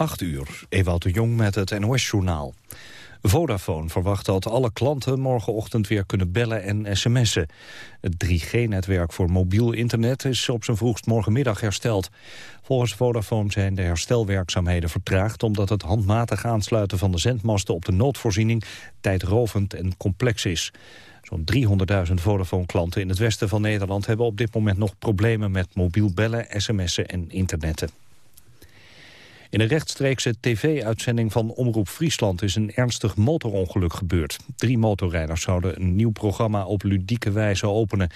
8 uur, Ewout de Jong met het NOS-journaal. Vodafone verwacht dat alle klanten morgenochtend weer kunnen bellen en sms'en. Het 3G-netwerk voor mobiel internet is op zijn vroegst morgenmiddag hersteld. Volgens Vodafone zijn de herstelwerkzaamheden vertraagd... omdat het handmatig aansluiten van de zendmasten op de noodvoorziening... tijdrovend en complex is. Zo'n 300.000 Vodafone-klanten in het westen van Nederland... hebben op dit moment nog problemen met mobiel bellen, sms'en en internetten. In een rechtstreekse tv-uitzending van Omroep Friesland is een ernstig motorongeluk gebeurd. Drie motorrijders zouden een nieuw programma op ludieke wijze openen.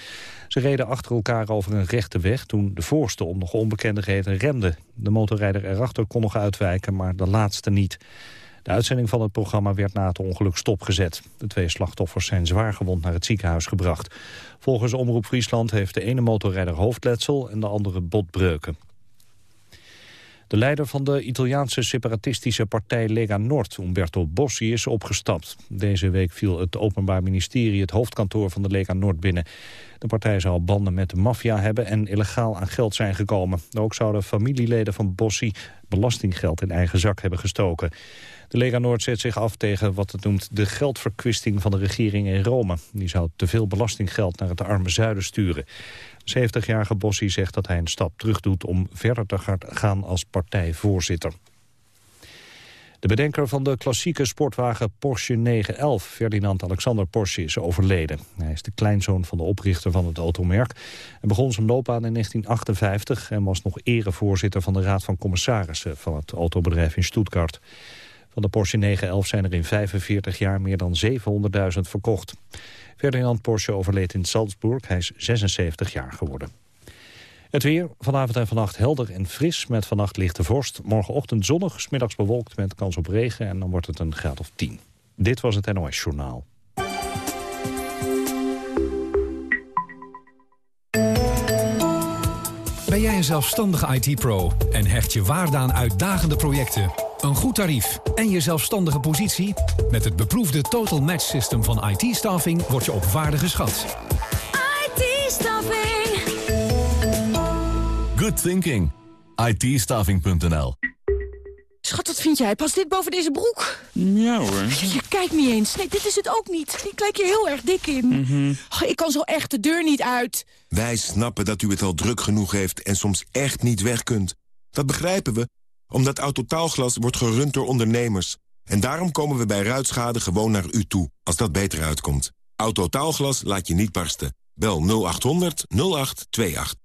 Ze reden achter elkaar over een rechte weg toen de voorste om nog onbekende reden remde. De motorrijder erachter kon nog uitwijken, maar de laatste niet. De uitzending van het programma werd na het ongeluk stopgezet. De twee slachtoffers zijn zwaar gewond naar het ziekenhuis gebracht. Volgens Omroep Friesland heeft de ene motorrijder hoofdletsel en de andere botbreuken. De leider van de Italiaanse separatistische partij Lega Nord, Umberto Bossi, is opgestapt. Deze week viel het Openbaar Ministerie het hoofdkantoor van de Lega Nord binnen. De partij zou banden met de maffia hebben en illegaal aan geld zijn gekomen. Ook zouden familieleden van Bossi belastinggeld in eigen zak hebben gestoken. De Lega Noord zet zich af tegen wat het noemt de geldverkwisting van de regering in Rome. Die zou te veel belastinggeld naar het arme zuiden sturen. 70-jarige Bossi zegt dat hij een stap terug doet om verder te gaan als partijvoorzitter. De bedenker van de klassieke sportwagen Porsche 911, Ferdinand Alexander Porsche, is overleden. Hij is de kleinzoon van de oprichter van het automerk. Hij begon zijn loopbaan in 1958 en was nog erevoorzitter van de Raad van Commissarissen van het autobedrijf in Stuttgart. Van de Porsche 911 zijn er in 45 jaar meer dan 700.000 verkocht. Ferdinand Porsche overleed in Salzburg. Hij is 76 jaar geworden. Het weer, vanavond en vannacht helder en fris met vannacht lichte vorst. Morgenochtend zonnig, smiddags bewolkt met kans op regen en dan wordt het een graad of 10. Dit was het NOS Journaal. Ben jij een zelfstandige IT-pro en hecht je waarde aan uitdagende projecten een goed tarief en je zelfstandige positie? Met het beproefde Total Match System van IT-staffing word je op waarde geschat. IT-staffing. Good thinking. it Schat, wat vind jij? Past dit boven deze broek? Ja hoor. Je, kijkt niet eens. Nee, dit is het ook niet. Ik lijk je heel erg dik in. Mhm. Oh, ik kan zo echt de deur niet uit. Wij snappen dat u het al druk genoeg heeft en soms echt niet weg kunt. Dat begrijpen we omdat Autotaalglas wordt gerund door ondernemers. En daarom komen we bij ruitschade gewoon naar u toe, als dat beter uitkomt. Autotaalglas laat je niet barsten. Bel 0800 0828.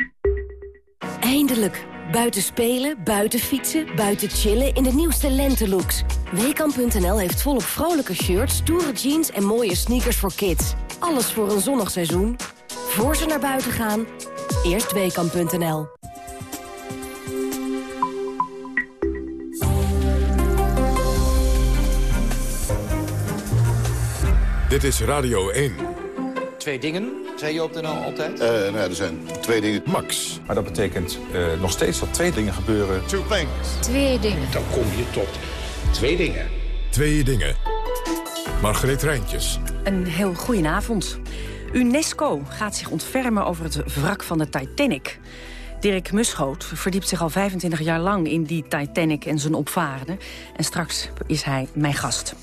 Eindelijk. Buiten spelen, buiten fietsen, buiten chillen in de nieuwste lentelooks. Weekamp.nl heeft volop vrolijke shirts, stoere jeans en mooie sneakers voor kids. Alles voor een zonnig seizoen. Voor ze naar buiten gaan, eerst Weekamp.nl. Dit is Radio 1. Twee dingen, zei je op de NL altijd? Uh, nou er zijn twee dingen. Max. Maar dat betekent uh, nog steeds dat twee dingen gebeuren. Two things. Twee dingen. Dan kom je tot twee dingen. Twee dingen. Margreet Rijntjes. Een heel goedenavond. UNESCO gaat zich ontfermen over het wrak van de Titanic. Dirk Muschoot verdiept zich al 25 jaar lang in die Titanic en zijn opvarenden. En straks is hij mijn gast.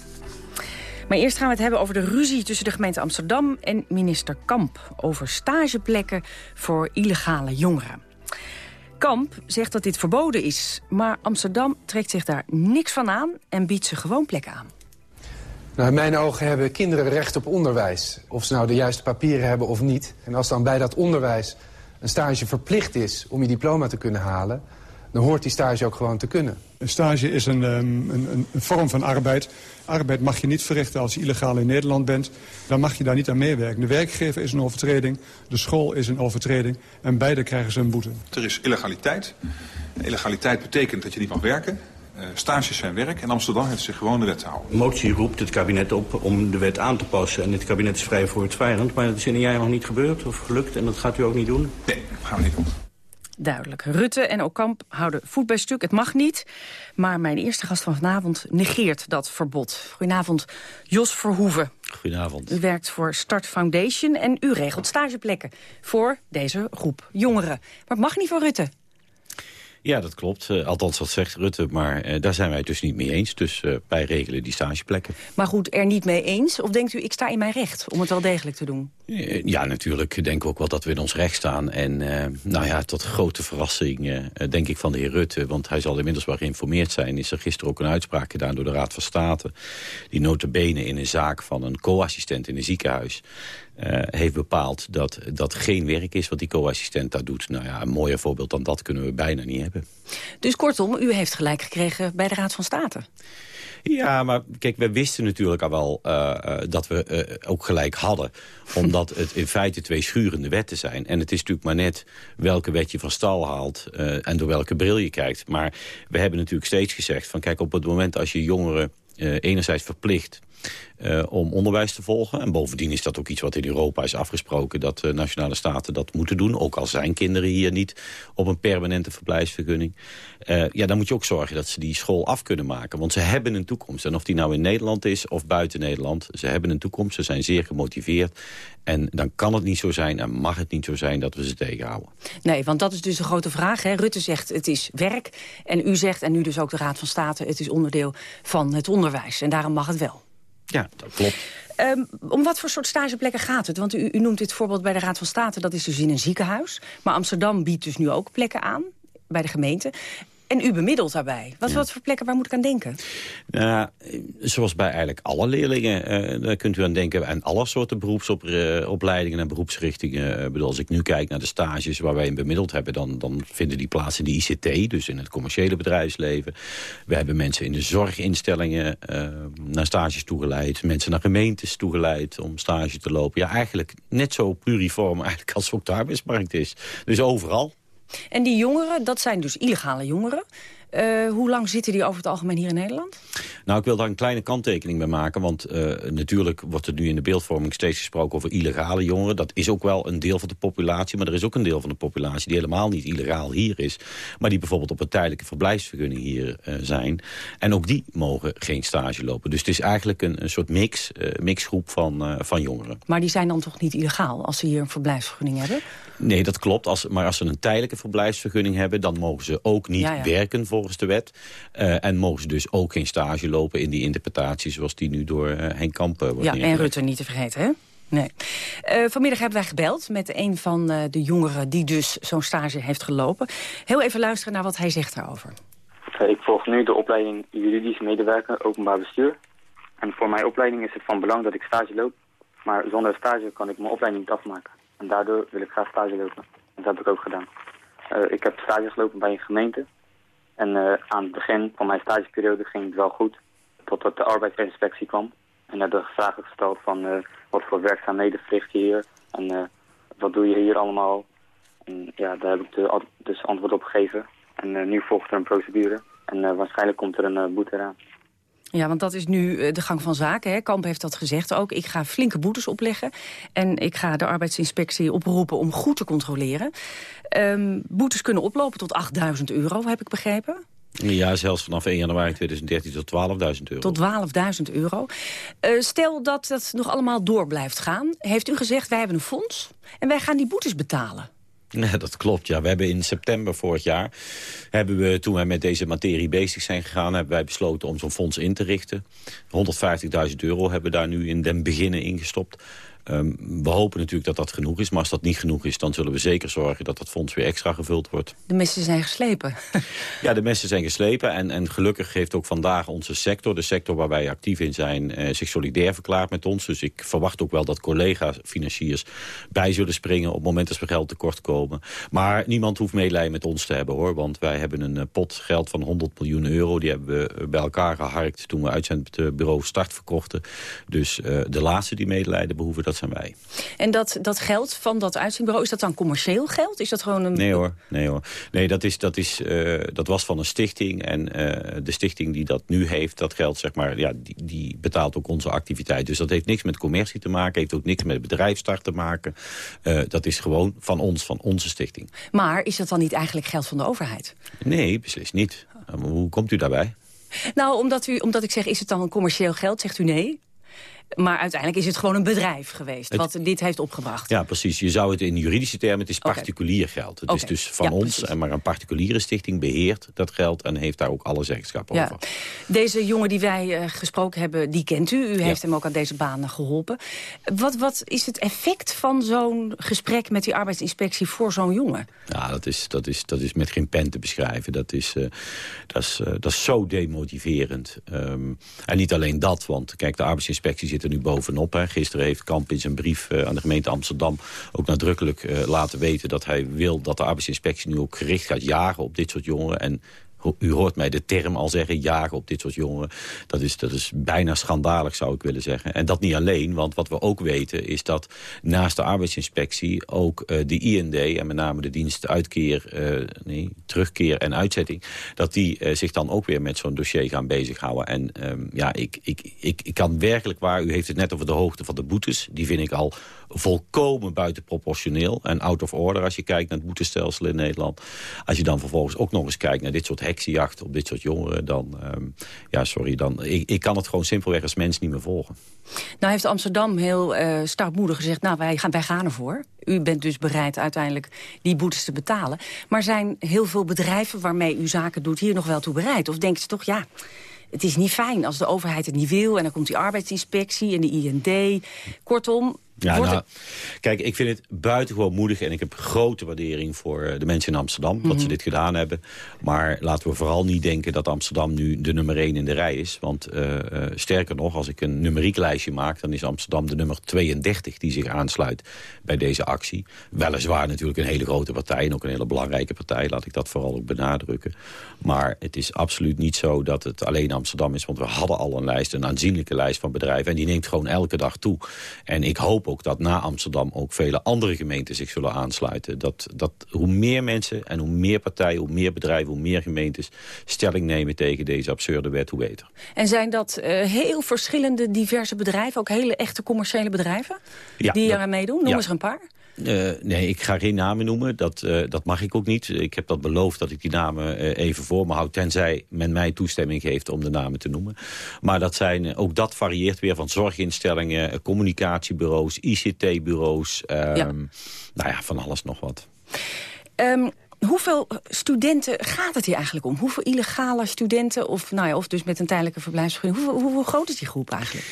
Maar eerst gaan we het hebben over de ruzie tussen de gemeente Amsterdam en minister Kamp... over stageplekken voor illegale jongeren. Kamp zegt dat dit verboden is, maar Amsterdam trekt zich daar niks van aan... en biedt ze gewoon plekken aan. Nou, in mijn ogen hebben kinderen recht op onderwijs. Of ze nou de juiste papieren hebben of niet. En als dan bij dat onderwijs een stage verplicht is om je diploma te kunnen halen... dan hoort die stage ook gewoon te kunnen. Een stage is een, um, een, een, vorm van arbeid. Arbeid mag je niet verrichten als je illegaal in Nederland bent. Dan mag je daar niet aan meewerken. De werkgever is een overtreding, de school is een overtreding... en beide krijgen ze een boete. Er is illegaliteit. Illegaliteit betekent dat je niet mag werken. Uh, stages zijn werk en Amsterdam heeft zich gewoon de wet te houden. De motie roept het kabinet op om de wet aan te passen. En het kabinet is vrij voortvarend. Maar dat is in een jaar nog niet gebeurd of gelukt. En dat gaat u ook niet doen? Nee, dat gaan we niet doen. Duidelijk. Rutte en Okamp houden voet bij stuk. Het mag niet. Maar mijn eerste gast van vanavond negeert dat verbod. Goedenavond, Jos Verhoeven. Goedenavond. U werkt voor Start Foundation en u regelt stageplekken voor deze groep jongeren. Maar het mag niet voor Rutte. Ja, dat klopt. Uh, althans, dat zegt Rutte. Maar uh, daar zijn wij het dus niet mee eens. Dus uh, wij regelen die stageplekken. Maar goed, er niet mee eens? Of denkt u, ik sta in mijn recht om het wel degelijk te doen? Ja, natuurlijk denken we ook wel dat we in ons recht staan. En nou ja, tot grote verrassing denk ik van de heer Rutte... want hij zal inmiddels wel geïnformeerd zijn... is er gisteren ook een uitspraak gedaan door de Raad van State... die notabene in een zaak van een co-assistent in een ziekenhuis... Uh, heeft bepaald dat dat geen werk is wat die co-assistent daar doet. Nou ja, een mooier voorbeeld dan dat kunnen we bijna niet hebben. Dus kortom, u heeft gelijk gekregen bij de Raad van State? Ja, maar kijk, we wisten natuurlijk al wel uh, uh, dat we ook gelijk hadden. Omdat het in feite twee schurende wetten zijn. En het is natuurlijk maar net welke wet je van stal haalt... en door welke bril je kijkt. Maar we hebben natuurlijk steeds gezegd van... kijk, op het moment als je jongeren enerzijds verplicht uh, om onderwijs te volgen. En bovendien is dat ook iets wat in Europa is afgesproken... dat de nationale staten dat moeten doen. Ook al zijn kinderen hier niet op een permanente verblijfsvergunning. Uh, ja, dan moet je ook zorgen dat ze die school af kunnen maken. Want ze hebben een toekomst. En of die nou in Nederland is of buiten Nederland... ze hebben een toekomst, ze zijn zeer gemotiveerd. En dan kan het niet zo zijn en mag het niet zo zijn dat we ze tegenhouden. Nee, want dat is dus de grote vraag. Hè? Rutte zegt het is werk. En u zegt, en nu dus ook de Raad van State... het is onderdeel van het onderwijs. En daarom mag het wel. Ja, dat klopt. Um, om wat voor soort stageplekken gaat het? Want u, u noemt dit voorbeeld bij de Raad van State, dat is dus in een ziekenhuis. Maar Amsterdam biedt dus nu ook plekken aan bij de gemeente. En u bemiddelt daarbij. Wat, wat voor plekken, waar moet ik aan denken? Nou, zoals bij eigenlijk alle leerlingen. Uh, daar kunt u aan denken aan alle soorten beroepsopleidingen en beroepsrichtingen. Ik bedoel, als ik nu kijk naar de stages waar wij in bemiddeld hebben... Dan, dan vinden die plaats in de ICT, dus in het commerciële bedrijfsleven. We hebben mensen in de zorginstellingen uh, naar stages toegeleid. Mensen naar gemeentes toegeleid om stage te lopen. Ja, eigenlijk net zo pluriform eigenlijk als ook de arbeidsmarkt is. Dus overal. En die jongeren, dat zijn dus illegale jongeren. Uh, hoe lang zitten die over het algemeen hier in Nederland? Nou, ik wil daar een kleine kanttekening bij maken. Want uh, natuurlijk wordt er nu in de beeldvorming steeds gesproken over illegale jongeren. Dat is ook wel een deel van de populatie. Maar er is ook een deel van de populatie die helemaal niet illegaal hier is. Maar die bijvoorbeeld op een tijdelijke verblijfsvergunning hier uh, zijn. En ook die mogen geen stage lopen. Dus het is eigenlijk een, een soort mix, mixgroep van, van jongeren. Maar die zijn dan toch niet illegaal als ze hier een verblijfsvergunning hebben? Nee, dat klopt. Als, maar als ze een tijdelijke verblijfsvergunning hebben... dan mogen ze ook niet ja, ja. werken volgens de wet. Uh, en mogen ze dus ook geen stage lopen in die interpretatie... zoals die nu door uh, Henk Kamp uh, wordt Ja, en Rutte niet te vergeten, hè? Nee. Uh, vanmiddag hebben wij gebeld met een van uh, de jongeren die dus zo'n stage heeft gelopen. Heel even luisteren naar wat hij zegt daarover. Ik volg nu de opleiding juridisch medewerker openbaar bestuur. En voor mijn opleiding is het van belang dat ik stage loop. Maar zonder stage kan ik mijn opleiding niet afmaken. En daardoor wil ik graag stage lopen. En dat heb ik ook gedaan. Uh, ik heb stage gelopen bij een gemeente. En uh, aan het begin van mijn stageperiode ging het wel goed. Totdat de arbeidsinspectie kwam. En hebben vragen gesteld van uh, wat voor werkzaamheden verricht je hier. En wat doe je hier allemaal. En ja, daar heb ik dus antwoord op gegeven. En nu volgt er een procedure. En waarschijnlijk komt er een boete eraan. Ja, want dat is nu de gang van zaken. Hè? Kamp heeft dat gezegd ook. Ik ga flinke boetes opleggen. En ik ga de arbeidsinspectie oproepen om goed te controleren. Um, boetes kunnen oplopen tot 8000 euro, heb ik begrepen. Ja, zelfs vanaf 1 januari 2013 tot 12.000 euro. Tot 12.000 euro. Uh, stel dat dat nog allemaal door blijft gaan. Heeft u gezegd, wij hebben een fonds en wij gaan die boetes betalen. Ja, dat klopt. Ja. We hebben in september vorig jaar, hebben we, toen wij met deze materie bezig zijn gegaan, hebben wij besloten om zo'n fonds in te richten. 150.000 euro hebben we daar nu in den beginnen ingestopt. Um, we hopen natuurlijk dat dat genoeg is. Maar als dat niet genoeg is, dan zullen we zeker zorgen dat dat fonds weer extra gevuld wordt. De messen zijn geslepen. ja, de messen zijn geslepen. En, en gelukkig heeft ook vandaag onze sector, de sector waar wij actief in zijn, eh, zich solidair verklaard met ons. Dus ik verwacht ook wel dat collega-financiers bij zullen springen op het moment dat we geld tekort komen. Maar niemand hoeft medelijden met ons te hebben hoor. Want wij hebben een uh, pot geld van 100 miljoen euro. Die hebben we bij elkaar geharkt toen we uitzendbureau Start verkochten. Dus uh, de laatste die medelijden behoeven, dat zijn wij. En dat, dat geld van dat uitzendbureau, is dat dan commercieel geld? Is dat gewoon een... Nee hoor, nee hoor. Nee, dat, is, dat, is, uh, dat was van een stichting. En uh, de stichting die dat nu heeft, dat geld, zeg maar, ja, die, die betaalt ook onze activiteit. Dus dat heeft niks met commercie te maken, heeft ook niks met bedrijfsstart te maken. Uh, dat is gewoon van ons, van onze stichting. Maar is dat dan niet eigenlijk geld van de overheid? Nee, beslist niet. Hoe komt u daarbij? Nou, omdat, u, omdat ik zeg, is het dan een commercieel geld? Zegt u nee? Maar uiteindelijk is het gewoon een bedrijf geweest... wat dit heeft opgebracht. Ja, precies. Je zou het in juridische termen... het is particulier geld. Het is dus van ons, en maar een particuliere stichting beheert dat geld... en heeft daar ook alle zeggenschap ja. over. Deze jongen die wij uh, gesproken hebben, die kent u. U heeft hem ook aan deze baan geholpen. Wat, wat is het effect van zo'n gesprek met die arbeidsinspectie voor zo'n jongen? Ja, dat is, dat, is, dat is met geen pen te beschrijven. Dat is, uh, dat is, uh, dat is zo demotiverend. Um, en niet alleen dat, want kijk, de arbeidsinspectie er nu bovenop. Hè. Gisteren heeft Kamp in zijn brief aan de gemeente Amsterdam... ook nadrukkelijk laten weten dat hij wil dat de arbeidsinspectie nu ook gericht gaat jagen op dit soort jongeren. En u hoort mij de term al zeggen, jagen op dit soort jongeren. Dat is, dat is bijna schandalig, zou ik willen zeggen. En dat niet alleen, want wat we ook weten is dat naast de arbeidsinspectie... ook uh, de IND, en met name de dienst uitkeer, uh, nee, terugkeer en uitzetting... dat die uh, zich dan ook weer met zo'n dossier gaan bezighouden. En um, ja, ik, ik, ik, ik kan werkelijk waar, u heeft het net over de hoogte van de boetes... die vind ik al volkomen buitenproportioneel en out of order... als je kijkt naar het boetestelsel in Nederland. Als je dan vervolgens ook nog eens kijkt naar dit soort heksenjacht op dit soort jongeren... dan, um, ja, sorry, dan, ik, ik kan het gewoon simpelweg als mens niet meer volgen. Nou heeft Amsterdam heel uh, startmoedig gezegd... nou, wij gaan, wij gaan ervoor. U bent dus bereid uiteindelijk die boetes te betalen. Maar zijn heel veel bedrijven waarmee u zaken doet... hier nog wel toe bereid? Of denken ze toch, ja het is niet fijn als de overheid het niet wil... en dan komt die arbeidsinspectie en de IND. Kortom, ja, nou, kijk, ik vind het buitengewoon moedig... en ik heb grote waardering voor de mensen in Amsterdam... Mm -hmm. dat ze dit gedaan hebben. Maar laten we vooral niet denken dat Amsterdam nu de nummer 1 in de rij is. Want uh, uh, sterker nog, als ik een numerieklijstje maak... dan is Amsterdam de nummer 32 die zich aansluit bij deze actie. Weliswaar natuurlijk een hele grote partij... en ook een hele belangrijke partij, laat ik dat vooral ook benadrukken. Maar het is absoluut niet zo dat het alleen Amsterdam is... want we hadden al een lijst, een aanzienlijke lijst van bedrijven... en die neemt gewoon elke dag toe. En ik hoop ook dat na Amsterdam ook vele andere gemeenten zich zullen aansluiten. Dat, dat hoe meer mensen en hoe meer partijen, hoe meer bedrijven, hoe meer gemeentes stelling nemen tegen deze absurde wet, hoe beter. En zijn dat uh, heel verschillende diverse bedrijven, ook hele echte commerciële bedrijven, ja, die eraan meedoen? Noem ja. eens er een paar. Uh, nee, ik ga geen namen noemen. Dat, uh, dat mag ik ook niet. Ik heb dat beloofd dat ik die namen uh, even voor me houd... tenzij men mij toestemming geeft om de namen te noemen. Maar dat zijn, ook dat varieert weer van zorginstellingen... communicatiebureaus, ICT-bureaus. ja. Nou ja, van alles nog wat. Um, hoeveel studenten gaat het hier eigenlijk om? Hoeveel illegale studenten, of, nou ja, of dus met een tijdelijke verblijfsvergunning... Hoe, hoe, hoe groot is die groep eigenlijk?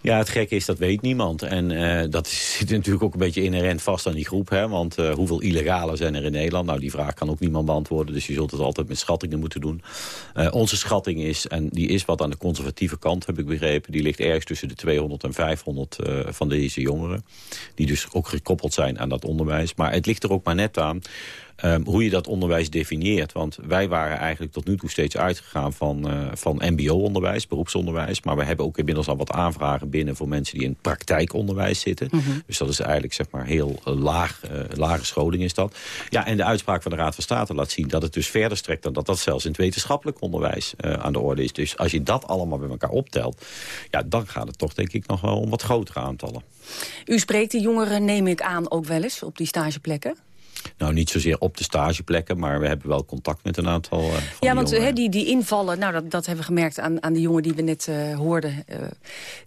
Ja, het gekke is, dat weet niemand. En uh, dat zit natuurlijk ook een beetje inherent vast aan die groep. Hè? Want uh, hoeveel illegalen zijn er in Nederland? Nou, die vraag kan ook niemand beantwoorden. Dus je zult het altijd met schattingen moeten doen. Uh, onze schatting is, en die is wat aan de conservatieve kant, heb ik begrepen... die ligt ergens tussen de 200 en 500 van deze jongeren. Die dus ook gekoppeld zijn aan dat onderwijs. Maar het ligt er ook maar net aan... Um, hoe je dat onderwijs definieert. Want wij waren eigenlijk tot nu toe steeds uitgegaan van, uh, van mbo-onderwijs, beroepsonderwijs. Maar we hebben ook inmiddels al wat aanvragen binnen voor mensen die in praktijkonderwijs zitten. Mm -hmm. Dus dat is eigenlijk zeg maar heel uh, laag, uh, lage scholing is dat. Ja, en de uitspraak van de Raad van State laat zien dat het dus verder strekt dan dat dat zelfs in het wetenschappelijk onderwijs aan de orde is. Dus als je dat allemaal bij elkaar optelt, ja, dan gaat het toch denk ik nog wel om wat grotere aantallen. U spreekt die jongeren, neem ik aan, ook wel eens op die stageplekken? Nou, niet zozeer op de stageplekken, maar we hebben wel contact met een aantal uh, Ja, want he, die, die invallen, nou, dat, dat hebben we gemerkt aan, aan de jongen die we net uh, hoorden. Uh,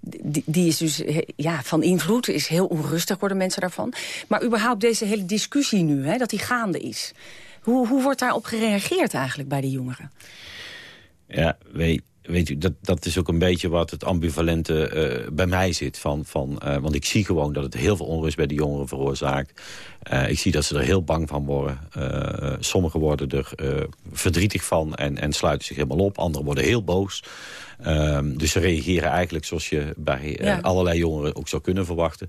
die, die is dus ja, van invloed, is heel onrustig worden mensen daarvan. Maar überhaupt deze hele discussie nu, hè, dat die gaande is. Hoe, hoe wordt daarop gereageerd eigenlijk bij de jongeren? Ja, weet, weet u, dat, dat is ook een beetje wat het ambivalente uh, bij mij zit. Van, van, uh, want ik zie gewoon dat het heel veel onrust bij de jongeren veroorzaakt. Uh, ik zie dat ze er heel bang van worden. sommigen worden er verdrietig van en, en sluiten zich helemaal op. Anderen worden heel boos. Um, dus ze reageren eigenlijk zoals je bij uh, ja. allerlei jongeren ook zou kunnen verwachten.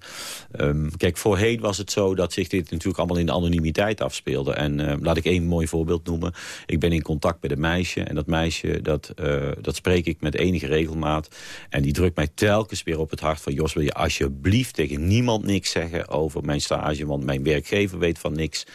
Um, kijk, voorheen was het zo dat zich dit natuurlijk allemaal in de anonimiteit afspeelde. En uh, laat ik één mooi voorbeeld noemen. Ik ben in contact met een meisje. En dat meisje, dat, uh, dat spreek ik met enige regelmaat. En die drukt mij telkens weer op het hart van... Jos, wil je alsjeblieft tegen niemand niks zeggen over mijn stage... want mijn werkgever weet van niks.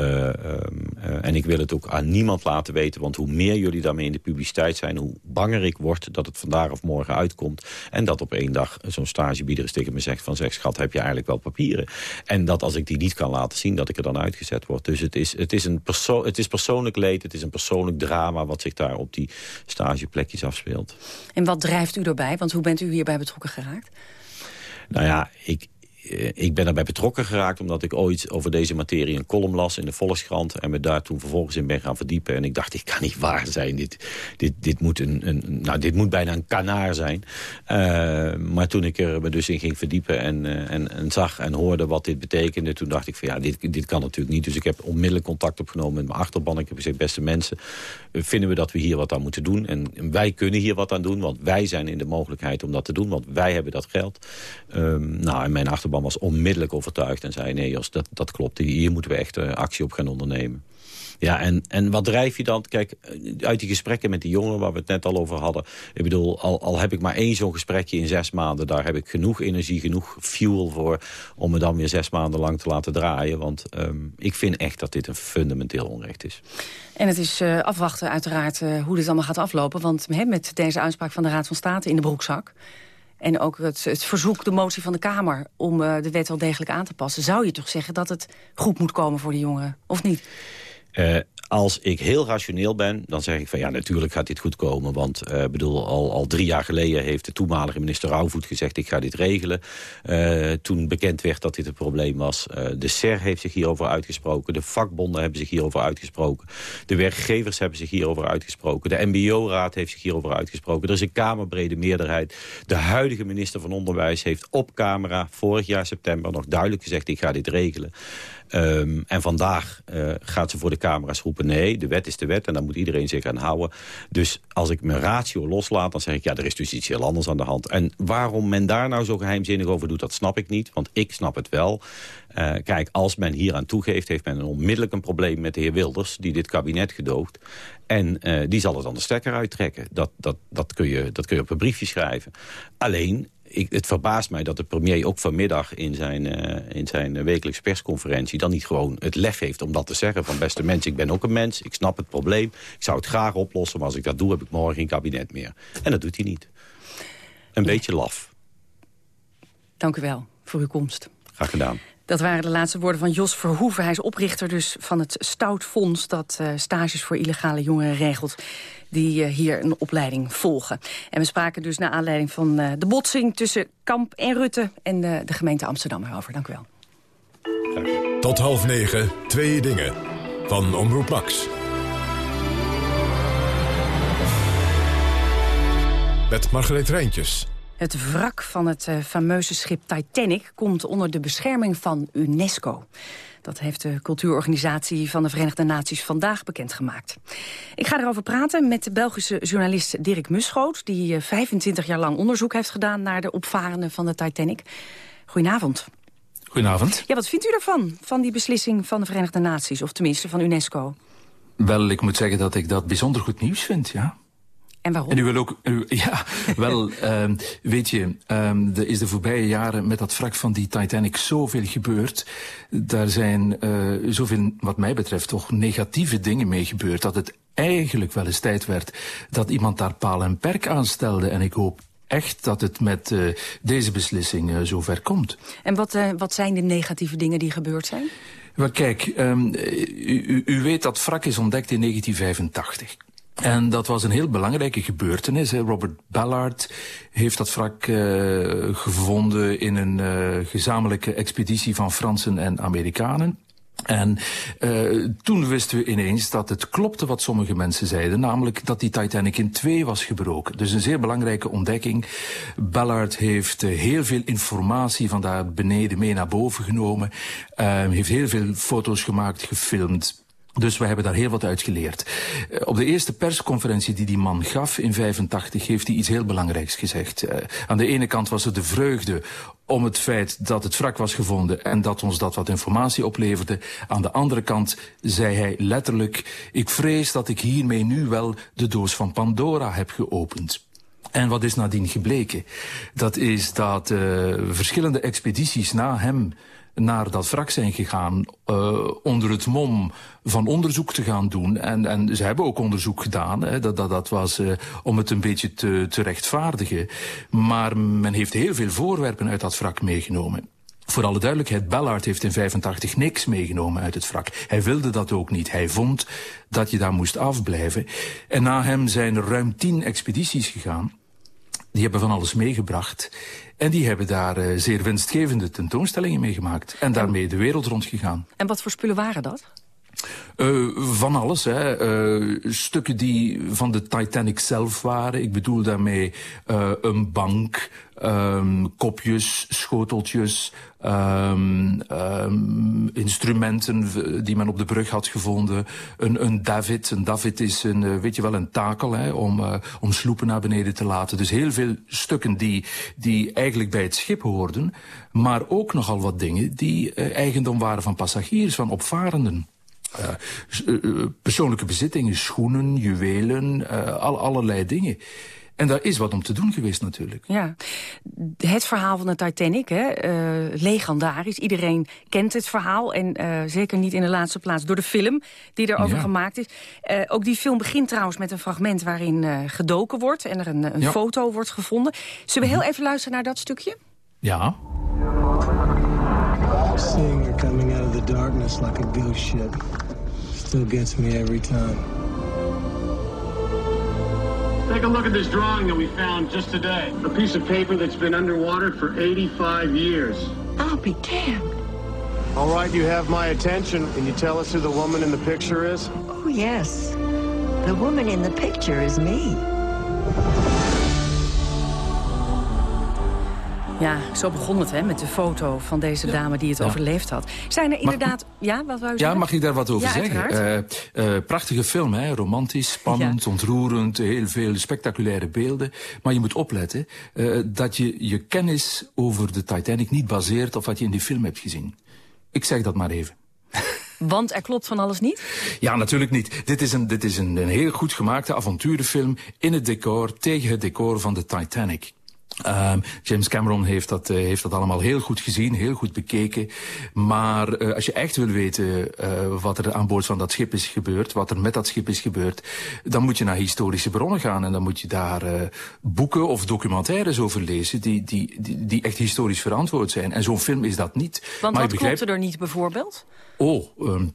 Um, en ik wil het ook aan niemand laten weten... want hoe meer jullie daarmee in de publiciteit zijn... hoe banger ik word dat het vandaag of morgen uitkomt. En dat op één dag zo'n stagebieder eens tegen me zegt van... zeg schat, heb je eigenlijk wel papieren? En dat als ik die niet kan laten zien, dat ik er dan uitgezet word. Dus het is, het is, een perso het is persoonlijk leed, het is een persoonlijk drama... wat zich daar op die stageplekjes afspeelt. En wat drijft u erbij? Want hoe bent u hierbij betrokken geraakt? Nou ja, ik, ik ben erbij betrokken geraakt omdat ik ooit over deze materie een column las in de Volkskrant. En me daar toen vervolgens in ben gaan verdiepen. En ik dacht, dit kan niet waar zijn. Dit, dit, dit, moet, een, een, nou, dit moet bijna een kanaar zijn. Uh, maar toen ik er me dus in ging verdiepen en, uh, en, en, zag en hoorde wat dit betekende. Toen dacht ik van ja, dit, dit kan natuurlijk niet. Dus ik heb onmiddellijk contact opgenomen met mijn achterban. Ik heb gezegd, beste mensen, vinden we dat we hier wat aan moeten doen. En wij kunnen hier wat aan doen. Want wij zijn in de mogelijkheid om dat te doen. Want wij hebben dat geld. Um, nou, en mijn achterban was onmiddellijk overtuigd en zei... nee Jos, dat, dat klopt, hier moeten we echt uh, actie op gaan ondernemen. Ja, en, en wat drijf je dan? Kijk, uit die gesprekken met die jongeren waar we het net al over hadden. Ik bedoel, al, al heb ik maar één zo'n gesprekje in zes maanden... daar heb ik genoeg energie, genoeg fuel voor... om me dan weer zes maanden lang te laten draaien. Want um, ik vind echt dat dit een fundamenteel onrecht is. En het is uh, afwachten uiteraard hoe dit allemaal gaat aflopen. Want he, met deze uitspraak van de Raad van State in de broekzak... En ook het, het, verzoek, de motie van de Kamer om uh, de wet wel degelijk aan te passen. Zou je toch zeggen dat het goed moet komen voor de jongeren, of niet? Uh, als ik heel rationeel ben, dan zeg ik van ja, natuurlijk gaat dit goed komen. Want uh, bedoel, al, al drie jaar geleden heeft de toenmalige minister Rauwvoet gezegd... ik ga dit regelen. Uh, toen bekend werd dat dit een probleem was. Uh, de SER heeft zich hierover uitgesproken. De vakbonden hebben zich hierover uitgesproken. De werkgevers hebben zich hierover uitgesproken. De MBO-raad heeft zich hierover uitgesproken. Er is een kamerbrede meerderheid. De huidige minister van Onderwijs heeft op camera vorig jaar september nog duidelijk gezegd... ik ga dit regelen. Um, en vandaag uh, gaat ze voor de camera's roepen... nee, de wet is de wet en daar moet iedereen zich aan houden. Dus als ik mijn ratio loslaat, dan zeg ik... ja, er is dus iets heel anders aan de hand. En waarom men daar nou zo geheimzinnig over doet, dat snap ik niet. Want ik snap het wel. Uh, kijk, als men hier aan toegeeft, heeft men onmiddellijk een probleem met de heer Wilders... die dit kabinet gedoogt. En uh, die zal het dan de stekker uittrekken. Dat, dat, dat, kun je, dat kun je op een briefje schrijven. Alleen, ik, het verbaast mij dat de premier ook vanmiddag in zijn, uh, in zijn wekelijkse persconferentie... dan niet gewoon het lef heeft om dat te zeggen van... beste mensen, ik ben ook een mens, ik snap het probleem... ik zou het graag oplossen, maar als ik dat doe heb ik morgen geen kabinet meer. En dat doet hij niet. Een ja. beetje laf. Dank u wel voor uw komst. Graag gedaan. Dat waren de laatste woorden van Jos Verhoeven. Hij is oprichter dus van het Stout Fonds... dat uh, stages voor illegale jongeren regelt die uh, hier een opleiding volgen. En we spraken dus naar aanleiding van uh, de botsing tussen Kamp en Rutte... en de gemeente Amsterdam erover. Dank u wel. Tot half negen, twee dingen. Van Omroep Max. Met Margreet Rijntjes. Het wrak van het uh, fameuze schip Titanic komt onder de bescherming van UNESCO. Dat heeft de cultuurorganisatie van de Verenigde Naties vandaag bekendgemaakt. Ik ga erover praten met de Belgische journalist Dirk Muschoot... die uh, 25 jaar lang onderzoek heeft gedaan naar de opvarenden van de Titanic. Goedenavond. Goedenavond. Ja, wat vindt u ervan, van die beslissing van de Verenigde Naties... of tenminste van UNESCO? Wel, ik moet zeggen dat ik dat bijzonder goed nieuws vind, ja. En waarom? En u wil ook, u, ja, wel, um, weet je, um, er is de voorbije jaren met dat wrak van die Titanic zoveel gebeurd. Daar zijn uh, zoveel, wat mij betreft, toch negatieve dingen mee gebeurd. Dat het eigenlijk wel eens tijd werd dat iemand daar paal en perk aan stelde. En ik hoop echt dat het met uh, deze beslissing uh, zover komt. En wat, wat zijn de negatieve dingen die gebeurd zijn? Wel kijk, um, u, u weet dat wrak is ontdekt in 1985. En dat was een heel belangrijke gebeurtenis. Robert Ballard heeft dat wrak uh, gevonden in een uh, gezamenlijke expeditie van Fransen en Amerikanen. En uh, toen wisten we ineens dat het klopte wat sommige mensen zeiden, namelijk dat die Titanic in twee was gebroken. Dus een zeer belangrijke ontdekking. Ballard heeft heel veel informatie van daar beneden mee naar boven genomen, heeft heel veel foto's gemaakt, gefilmd. Dus we hebben daar heel wat uit geleerd. Uh, op de eerste persconferentie die die man gaf in 85 heeft hij iets heel belangrijks gezegd. Uh, aan de ene kant was het de vreugde om het feit dat het wrak was gevonden en dat ons dat wat informatie opleverde. Aan de andere kant zei hij letterlijk, ik vrees dat ik hiermee nu wel de doos van Pandora heb geopend. En wat is nadien gebleken? Dat is dat uh, verschillende expedities na hem naar dat wrak zijn gegaan uh, onder het mom van onderzoek te gaan doen. En, en ze hebben ook onderzoek gedaan. Hè. Dat, dat, dat was uh, om het een beetje te, te rechtvaardigen. Maar men heeft heel veel voorwerpen uit dat wrak meegenomen. Voor alle duidelijkheid, Ballard heeft in 85 niks meegenomen uit het wrak. Hij wilde dat ook niet. Hij vond dat je daar moest afblijven. En na hem zijn er ruim tien expedities gegaan. Die hebben van alles meegebracht. En die hebben daar uh, zeer winstgevende tentoonstellingen mee gemaakt. En daarmee de wereld rondgegaan. En wat voor spullen waren dat? Uh, van alles. Hè. Uh, stukken die van de Titanic zelf waren. Ik bedoel daarmee uh, een bank, um, kopjes, schoteltjes, um, um, instrumenten die men op de brug had gevonden. Een, een David. Een David is een, weet je wel, een takel hè, om, om sloepen naar beneden te laten. Dus heel veel stukken die, die eigenlijk bij het schip hoorden. Maar ook nogal wat dingen die eigendom waren van passagiers, van opvarenden. Persoonlijke bezittingen, schoenen, juwelen, al, allerlei dingen. En daar is wat om te doen geweest natuurlijk. Ja, het verhaal van de Titanic, hè, uh, legendarisch. Iedereen kent het verhaal en uh, zeker niet in de laatste plaats door de film die erover ja. gemaakt is. Uh, ook die film begint trouwens met een fragment waarin gedoken wordt en er een, een ja. foto wordt gevonden. Zullen we heel even luisteren naar dat stukje? Ja. Seeing her coming out of the darkness like a ghost ship still gets me every time. Take a look at this drawing that we found just today. A piece of paper that's been underwater for 85 years. I'll be damned. All right, you have my attention. Can you tell us who the woman in the picture is? Oh, yes. The woman in the picture is me. Ja, zo begon het hè, met de foto van deze dame die het ja. overleefd had. Zijn er inderdaad... ja, wat wou je Ja, mag ik daar wat over ja, zeggen? Uh, uh, prachtige film, hè? romantisch, spannend, ja. ontroerend, heel veel spectaculaire beelden. Maar je moet opletten uh, dat je je kennis over de Titanic niet baseert op wat je in die film hebt gezien. Ik zeg dat maar even. Want er klopt van alles niet? Ja, natuurlijk niet. Dit is een, dit is een, een heel goed gemaakte avonturenfilm in het decor, tegen het decor van de Titanic. Um, James Cameron heeft dat, uh, heeft dat allemaal heel goed gezien, heel goed bekeken. Maar uh, als je echt wil weten uh, wat er aan boord van dat schip is gebeurd, wat er met dat schip is gebeurd, dan moet je naar historische bronnen gaan en dan moet je daar boeken of documentaires over lezen die, die, die, die echt historisch verantwoord zijn. En zo'n film is dat niet. Want maar wat begrijp... klopte er niet bijvoorbeeld? Oh, um,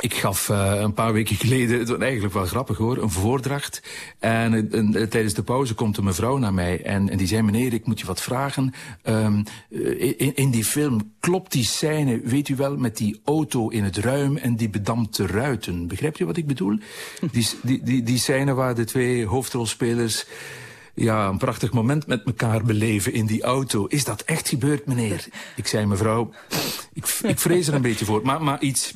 ik gaf uh, een paar weken geleden, het was eigenlijk wel grappig hoor, een voordracht. En, en, en, tijdens de pauze komt een mevrouw naar mij en, en die zei... meneer, ik moet je wat vragen. Um, in, in die film klopt die scène, weet u wel, met die auto in het ruim en die bedampte ruiten. Begrijp je wat ik bedoel? die, die, die, die scène waar de twee hoofdrolspelers ja, een prachtig moment met elkaar beleven in die auto. Is dat echt gebeurd, meneer? Ik zei, mevrouw, ik, ik vrees er een beetje voor. Maar, maar iets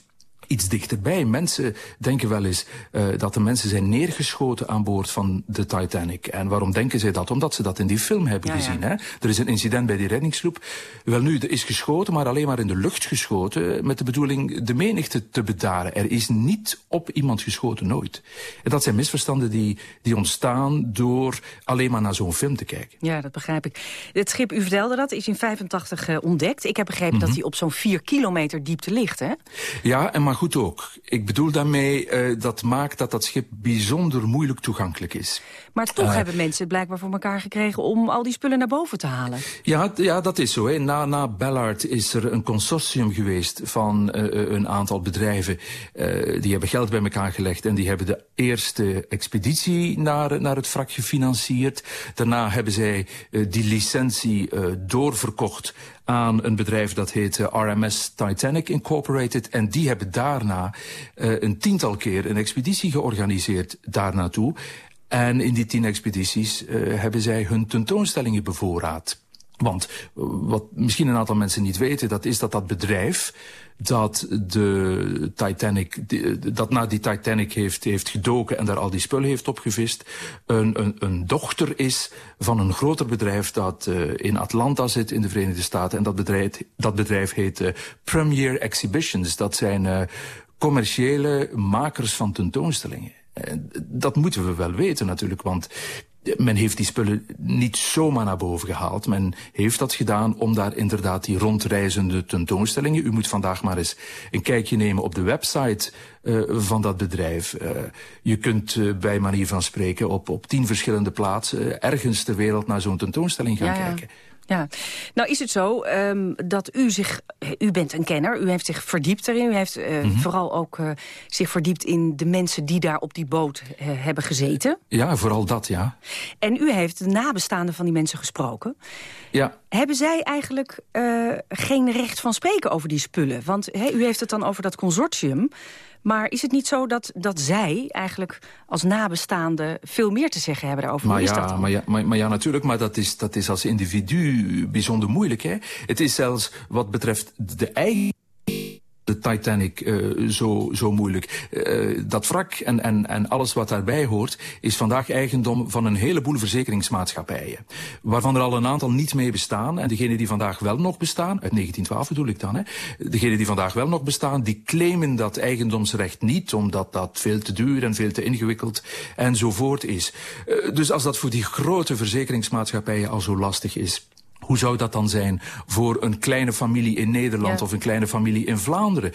iets dichterbij. Mensen denken wel eens uh, dat de mensen zijn neergeschoten aan boord van de Titanic. En waarom denken zij dat? Omdat ze dat in die film hebben ja, gezien. Ja. Hè? Er is een incident bij die reddingsgroep. Wel nu, er is geschoten, maar alleen maar in de lucht geschoten... met de bedoeling de menigte te bedaren. Er is niet op iemand geschoten, nooit. En dat zijn misverstanden die, die ontstaan door alleen maar naar zo'n film te kijken. Ja, dat begrijp ik. Het schip, u vertelde dat, is in 85 uh, ontdekt. Ik heb begrepen mm -hmm. dat hij op zo'n 4 kilometer diepte ligt, hè? Ja, en maar goed ook. Ik bedoel daarmee, uh, dat maakt dat dat schip bijzonder moeilijk toegankelijk is. Maar toch uh, hebben mensen het blijkbaar voor elkaar gekregen om al die spullen naar boven te halen. Ja, ja dat is zo. Hè. Na, na Ballard is er een consortium geweest van uh, een aantal bedrijven. die hebben geld bij elkaar gelegd en die hebben de eerste expeditie naar, naar het wrak gefinancierd. Daarna hebben zij die licentie doorverkocht aan een bedrijf dat heet uh, RMS Titanic Incorporated. En die hebben daarna uh, een tiental keer een expeditie georganiseerd daar naartoe. En in die tien expedities uh, hebben zij hun tentoonstellingen bevoorraad. Want wat misschien een aantal mensen niet weten, dat is dat dat bedrijf dat de Titanic, dat na die Titanic heeft, heeft gedoken en daar al die spullen heeft opgevist, een, een, een dochter is van een groter bedrijf dat uh, in Atlanta zit in de Verenigde Staten. En dat bedrijf, dat bedrijf heet uh, Premier Exhibitions. Dat zijn uh, commerciële makers van tentoonstellingen. Dat moeten we wel weten natuurlijk, want men heeft die spullen niet zomaar naar boven gehaald. Men heeft dat gedaan om daar inderdaad die rondreizende tentoonstellingen... u moet vandaag maar eens een kijkje nemen op de website uh, van dat bedrijf. Uh, je kunt uh, bij manier van spreken op, op tien verschillende plaatsen... ergens ter wereld naar zo'n tentoonstelling gaan ja, ja. kijken. Ja, nou is het zo um, dat u zich, u bent een kenner, u heeft zich verdiept erin. U heeft uh, mm -hmm. vooral ook uh, zich verdiept in de mensen die daar op die boot uh, hebben gezeten. Ja, vooral dat, ja. En u heeft de nabestaanden van die mensen gesproken. Ja. Hebben zij eigenlijk geen recht van spreken over die spullen? Want he, u heeft het dan over dat consortium. Maar is het niet zo dat, dat zij eigenlijk als nabestaanden veel meer te zeggen hebben daarover? Maar, Hoe is ja, dat maar, ja, maar, maar, ja, natuurlijk, maar dat is, dat is als individu bijzonder moeilijk. Hè? Het is zelfs wat betreft de eigen de Titanic uh, zo, zo moeilijk. Uh, dat wrak en, en, en alles wat daarbij hoort... is vandaag eigendom van een heleboel verzekeringsmaatschappijen. Waarvan er al een aantal niet mee bestaan. En degenen die vandaag wel nog bestaan... uit 1912 bedoel ik dan. Hè, degenen die vandaag wel nog bestaan... die claimen dat eigendomsrecht niet... omdat dat veel te duur en veel te ingewikkeld enzovoort is. Uh, dus als dat voor die grote verzekeringsmaatschappijen al zo lastig is... Hoe zou dat dan zijn voor een kleine familie in Nederland ja. of een kleine familie in Vlaanderen?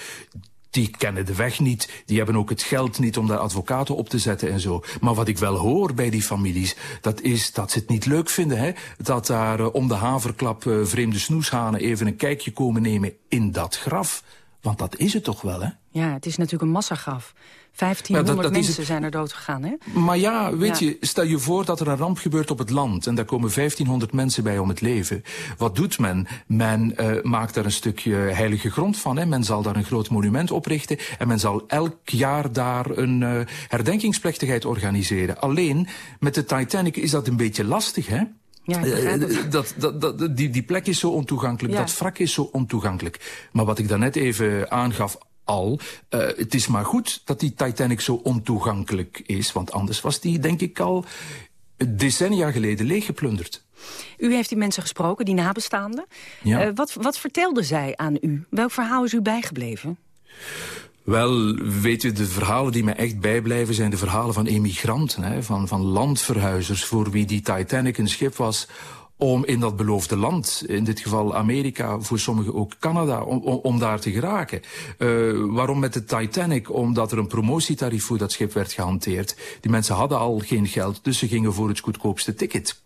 Die kennen de weg niet, die hebben ook het geld niet om daar advocaten op te zetten en zo. Maar wat ik wel hoor bij die families, dat is dat ze het niet leuk vinden. Hè? Dat daar uh, om de haverklap uh, vreemde snoeshanen even een kijkje komen nemen in dat graf. Want dat is het toch wel, hè? Ja, het is natuurlijk een massagraf. 1500 ja, dat, dat mensen zijn er dood gegaan, hè? Maar ja, weet ja. je, stel je voor dat er een ramp gebeurt op het land... en daar komen 1500 mensen bij om het leven. Wat doet men? Men uh, maakt daar een stukje heilige grond van. Hè? Men zal daar een groot monument oprichten... en men zal elk jaar daar een uh, herdenkingsplechtigheid organiseren. Alleen, met de Titanic is dat een beetje lastig, hè? Ja, uh, dat, dat, dat, die, die plek is zo ontoegankelijk, ja. dat wrak is zo ontoegankelijk. Maar wat ik daarnet even aangaf, al. Uh, het is maar goed dat die Titanic zo ontoegankelijk is. Want anders was die, denk ik, al decennia geleden leeggeplunderd. U heeft die mensen gesproken, die nabestaanden. Ja. Uh, wat, wat vertelden zij aan u? Welk verhaal is u bijgebleven? Wel, weet u, de verhalen die mij echt bijblijven... zijn de verhalen van emigranten, hè, van, van landverhuizers... voor wie die Titanic een schip was om in dat beloofde land, in dit geval Amerika, voor sommigen ook Canada, om, om, om daar te geraken. Uh, waarom met de Titanic? Omdat er een promotietarief voor dat schip werd gehanteerd. Die mensen hadden al geen geld, dus ze gingen voor het goedkoopste ticket.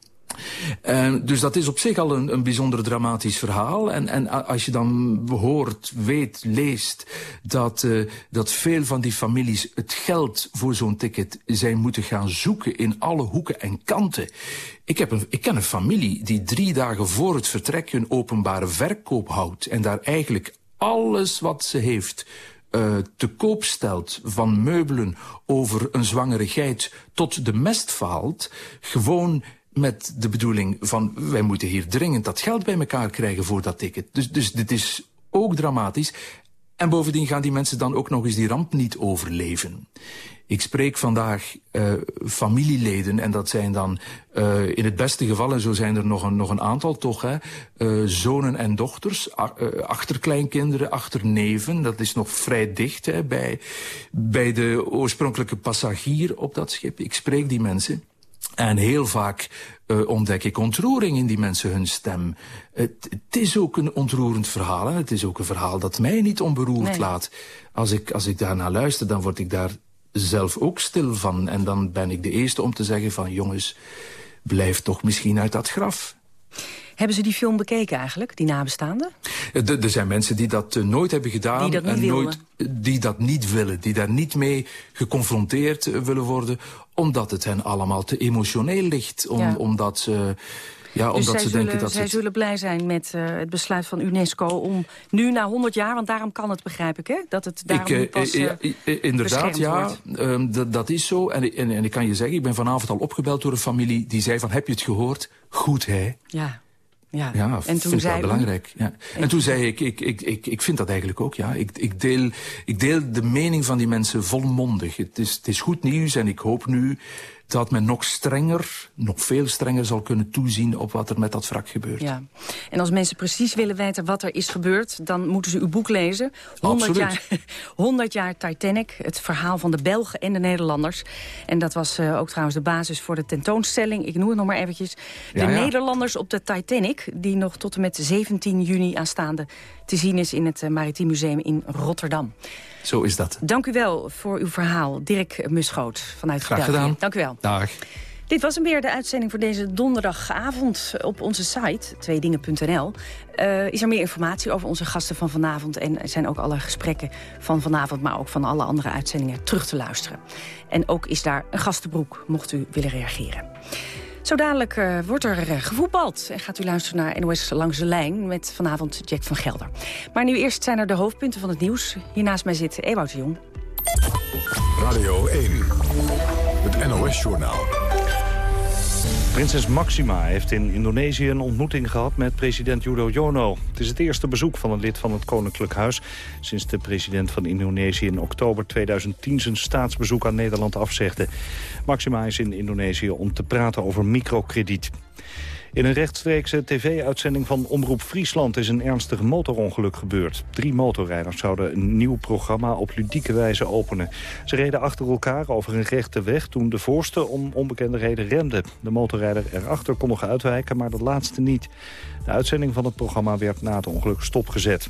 Dus dat is op zich al een, een bijzonder dramatisch verhaal. En, en als je dan hoort, weet, leest... dat, uh, dat veel van die families het geld voor zo'n ticket zijn moeten gaan zoeken... in alle hoeken en kanten. Ik, heb een, ik ken een familie die drie dagen voor het vertrek... een openbare verkoop houdt en daar eigenlijk alles wat ze heeft... Uh, te koop stelt van meubelen over een zwangere geit tot de mest faalt... gewoon met de bedoeling van wij moeten hier dringend dat geld bij elkaar krijgen voor dat ticket. Dus, dus dit is ook dramatisch. En bovendien gaan die mensen dan ook nog eens die ramp niet overleven. Ik spreek vandaag uh, familieleden en dat zijn dan uh, in het beste geval, en zo zijn er nog een, nog een aantal toch, hè, uh, zonen en dochters, achterkleinkinderen, achterneven. Dat is nog vrij dicht hè, bij, bij de oorspronkelijke passagier op dat schip. Ik spreek die mensen. En heel vaak uh, ontdek ik ontroering in die mensen hun stem. Het, het is ook een ontroerend verhaal. Hè? Het is ook een verhaal dat mij niet onberoerd nee. laat. Als ik, als ik daarnaar luister, dan word ik daar zelf ook stil van. En dan ben ik de eerste om te zeggen van... jongens, blijf toch misschien uit dat graf. Hebben ze die film bekeken eigenlijk, die nabestaanden? Er zijn mensen die dat uh, nooit hebben gedaan. Die dat niet en nooit, die dat niet willen. Die daar niet mee geconfronteerd willen worden. Omdat het hen allemaal te emotioneel ligt. Om, Ja. Omdat ze... Ja, dus omdat zij, ze zullen, denken dat zij het... zullen blij zijn met uh, het besluit van UNESCO om nu na 100 jaar, want daarom kan het, begrijp ik, hè? Dat het daarom Ik, eh, pas eh, uh, inderdaad, ja, um, dat- dat is zo. En, en, en ik kan je zeggen, ik ben vanavond al opgebeld door een familie die zei van, heb je het gehoord? Goed, hè? Ja. Ja, Ja, en vind toen ik zei u- belangrijk. Ja. En toen zei ik, ik, ik, ik, ik vind dat eigenlijk ook, ja. Ik, ik, deel, ik deel de mening van die mensen volmondig. Het is, het is goed nieuws en ik hoop nu dat men nog strenger, nog veel strenger zal kunnen toezien op wat er met dat wrak gebeurt. Ja. En als mensen precies willen weten wat er is gebeurd... dan moeten ze uw boek lezen. 100 Absoluut. jaar, 100 jaar Titanic, het verhaal van de Belgen en de Nederlanders. En dat was eh, ook trouwens de basis voor de tentoonstelling. Ik noem het nog maar eventjes. De Ja, ja. Nederlanders op de Titanic... die nog tot en met 17 juni aanstaande te zien is... in het eh, Maritiem Museum in Rotterdam. Zo is dat. Dank u wel voor uw verhaal, Dirk Muschoot vanuit Graag België. gedaan. Dank u wel. Dag. Dit was hem weer, de uitzending voor deze donderdagavond. Op onze site, tweedingen.nl, uh, is er meer informatie over onze gasten van vanavond. En zijn ook alle gesprekken van vanavond, maar ook van alle andere uitzendingen terug te luisteren. En ook is daar een gastenbroek, mocht u willen reageren. Zo dadelijk uh, wordt er uh, gevoetbald. En gaat u luisteren naar NOS Langs de Lijn met vanavond Jack van Gelder. Maar nu eerst zijn er de hoofdpunten van het nieuws. Hier naast mij zit Ewout de Jong. Radio 1, het NOS-journaal. Prinses Maxima heeft in Indonesië een ontmoeting gehad met president Widodo. Het is het eerste bezoek van een lid van het Koninklijk Huis... sinds de president van Indonesië in oktober 2010 zijn staatsbezoek aan Nederland afzegde. Maxima is in Indonesië om te praten over microkrediet. In een rechtstreekse tv-uitzending van Omroep Friesland is een ernstig motorongeluk gebeurd. Drie motorrijders zouden een nieuw programma op ludieke wijze openen. Ze reden achter elkaar over een rechte weg toen de voorste om onbekende reden remde. De motorrijder erachter kon nog uitwijken, maar de laatste niet. De uitzending van het programma werd na het ongeluk stopgezet.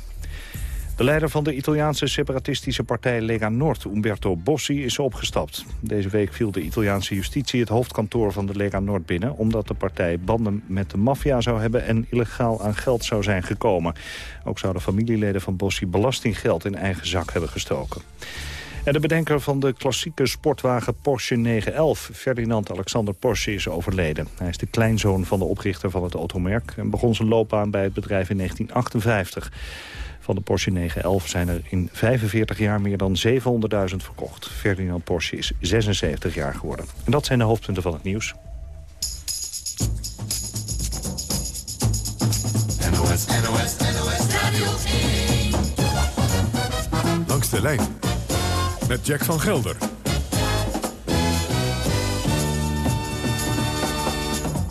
De leider van de Italiaanse separatistische partij Lega Nord, Umberto Bossi, is opgestapt. Deze week viel de Italiaanse justitie het hoofdkantoor van de Lega Nord binnen... omdat de partij banden met de maffia zou hebben en illegaal aan geld zou zijn gekomen. Ook zouden familieleden van Bossi belastinggeld in eigen zak hebben gestoken. En de bedenker van de klassieke sportwagen Porsche 911, Ferdinand Alexander Porsche, is overleden. Hij is de kleinzoon van de oprichter van het automerk... en begon zijn loopbaan bij het bedrijf in 1958. Van de Porsche 911 zijn er in 45 jaar meer dan 700.000 verkocht. Ferdinand Porsche is 76 jaar geworden. En dat zijn de hoofdpunten van het nieuws. NOS, NOS, NOS Radio 1. Langs de lijn met Jack van Gelder.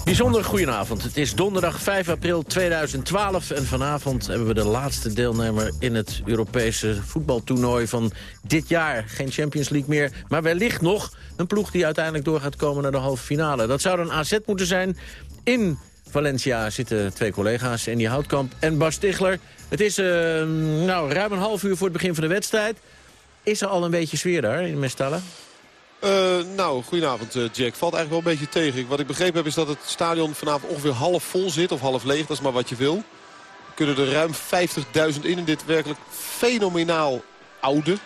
Bijzonder goedenavond. Het is donderdag 5 april 2012 en vanavond hebben we de laatste deelnemer in het Europese voetbaltoernooi van dit jaar. Geen Champions League meer, maar wellicht nog een ploeg die uiteindelijk door gaat komen naar de halve finale. Dat zou dan AZ moeten zijn. In Valencia zitten twee collega's, Andy Houtkamp en Bas Stigler. Het is uh, nou, ruim een half uur voor het begin van de wedstrijd. Is er al een beetje sfeer daar in Mestalla? Uh, nou, goedenavond uh, Jack. Valt eigenlijk wel een beetje tegen. Wat ik begrepen heb is dat het stadion vanavond ongeveer half vol zit. Of half leeg, dat is maar wat je wil. Kunnen er ruim 50.000 in in dit werkelijk fenomenaal oude